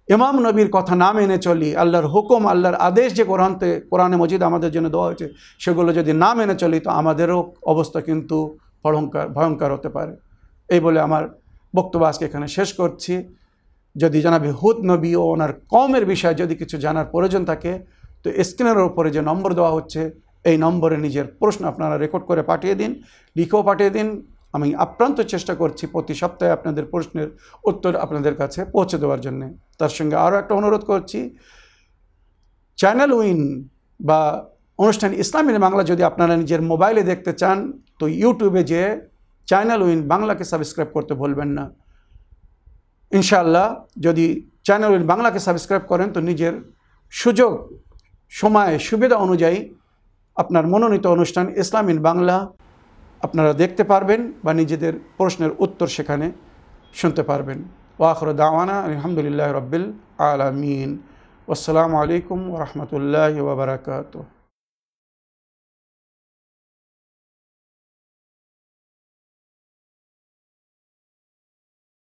[SPEAKER 2] ইমাম নবীর কথা না মেনে চলি, আল্লাহর হুকুম, আল্লাহর আদেশ যে কোরআনতে, কোরআনে মজিদ আমাদের জন্য দেওয়া হয়েছে, সেগুলো যদি না মেনে চলি, তো আমাদেরও অবস্থা কিন্তু ভয়ঙ্কর ভয়ঙ্কর হতে পারে। এই বলে আমার বক্তব্য আজকে এখানে শেষ করছি। যদি জানাবি হুদ নবী ও ওনার কমের বিষয়ে যদি কিছু জানার প্রয়োজন থাকে, তো স্ক্রিনের ওপরে যে নম্বর দেওয়া হচ্ছে, এই নম্বরে নিজের প্রশ্ন আপনারা রেকর্ড করে পাঠিয়ে দিন, লিখেও পাঠিয়ে দিন। আমি আপ্রান্ত চেষ্টা করছি প্রতি সপ্তাহে আপনাদের প্রশ্নের উত্তর আপনাদের কাছে পৌঁছে দেওয়ার জন্য। তার সঙ্গে আরও একটা অনুরোধ করছি, চ্যানেল উইন বা অনুষ্ঠান ইসলামী বাংলা যদি আপনারা নিজের মোবাইলে দেখতে চান, তো ইউটিউবে যে চ্যানেল উইন বাংলাকে সাবস্ক্রাইব করতে ভুলবেন না। ইনশাআল্লাহ যদি চ্যানেল বাংলাকে সাবস্ক্রাইব করেন, তো নিজের সুযোগ, সময়, সুবিধা অনুযায়ী আপনার মনোনীত অনুষ্ঠান ইসলাম ইন বাংলা আপনারা দেখতে পারবেন বা নিজেদের প্রশ্নের উত্তর সেখানে শুনতে পারবেন। ওয়াখর দাওয়ানা আলহামদুলিল্লাহ রব্বিল আলমিন। আসসালামু আলাইকুম ওরহমতুল্লাহ ওবরাকাত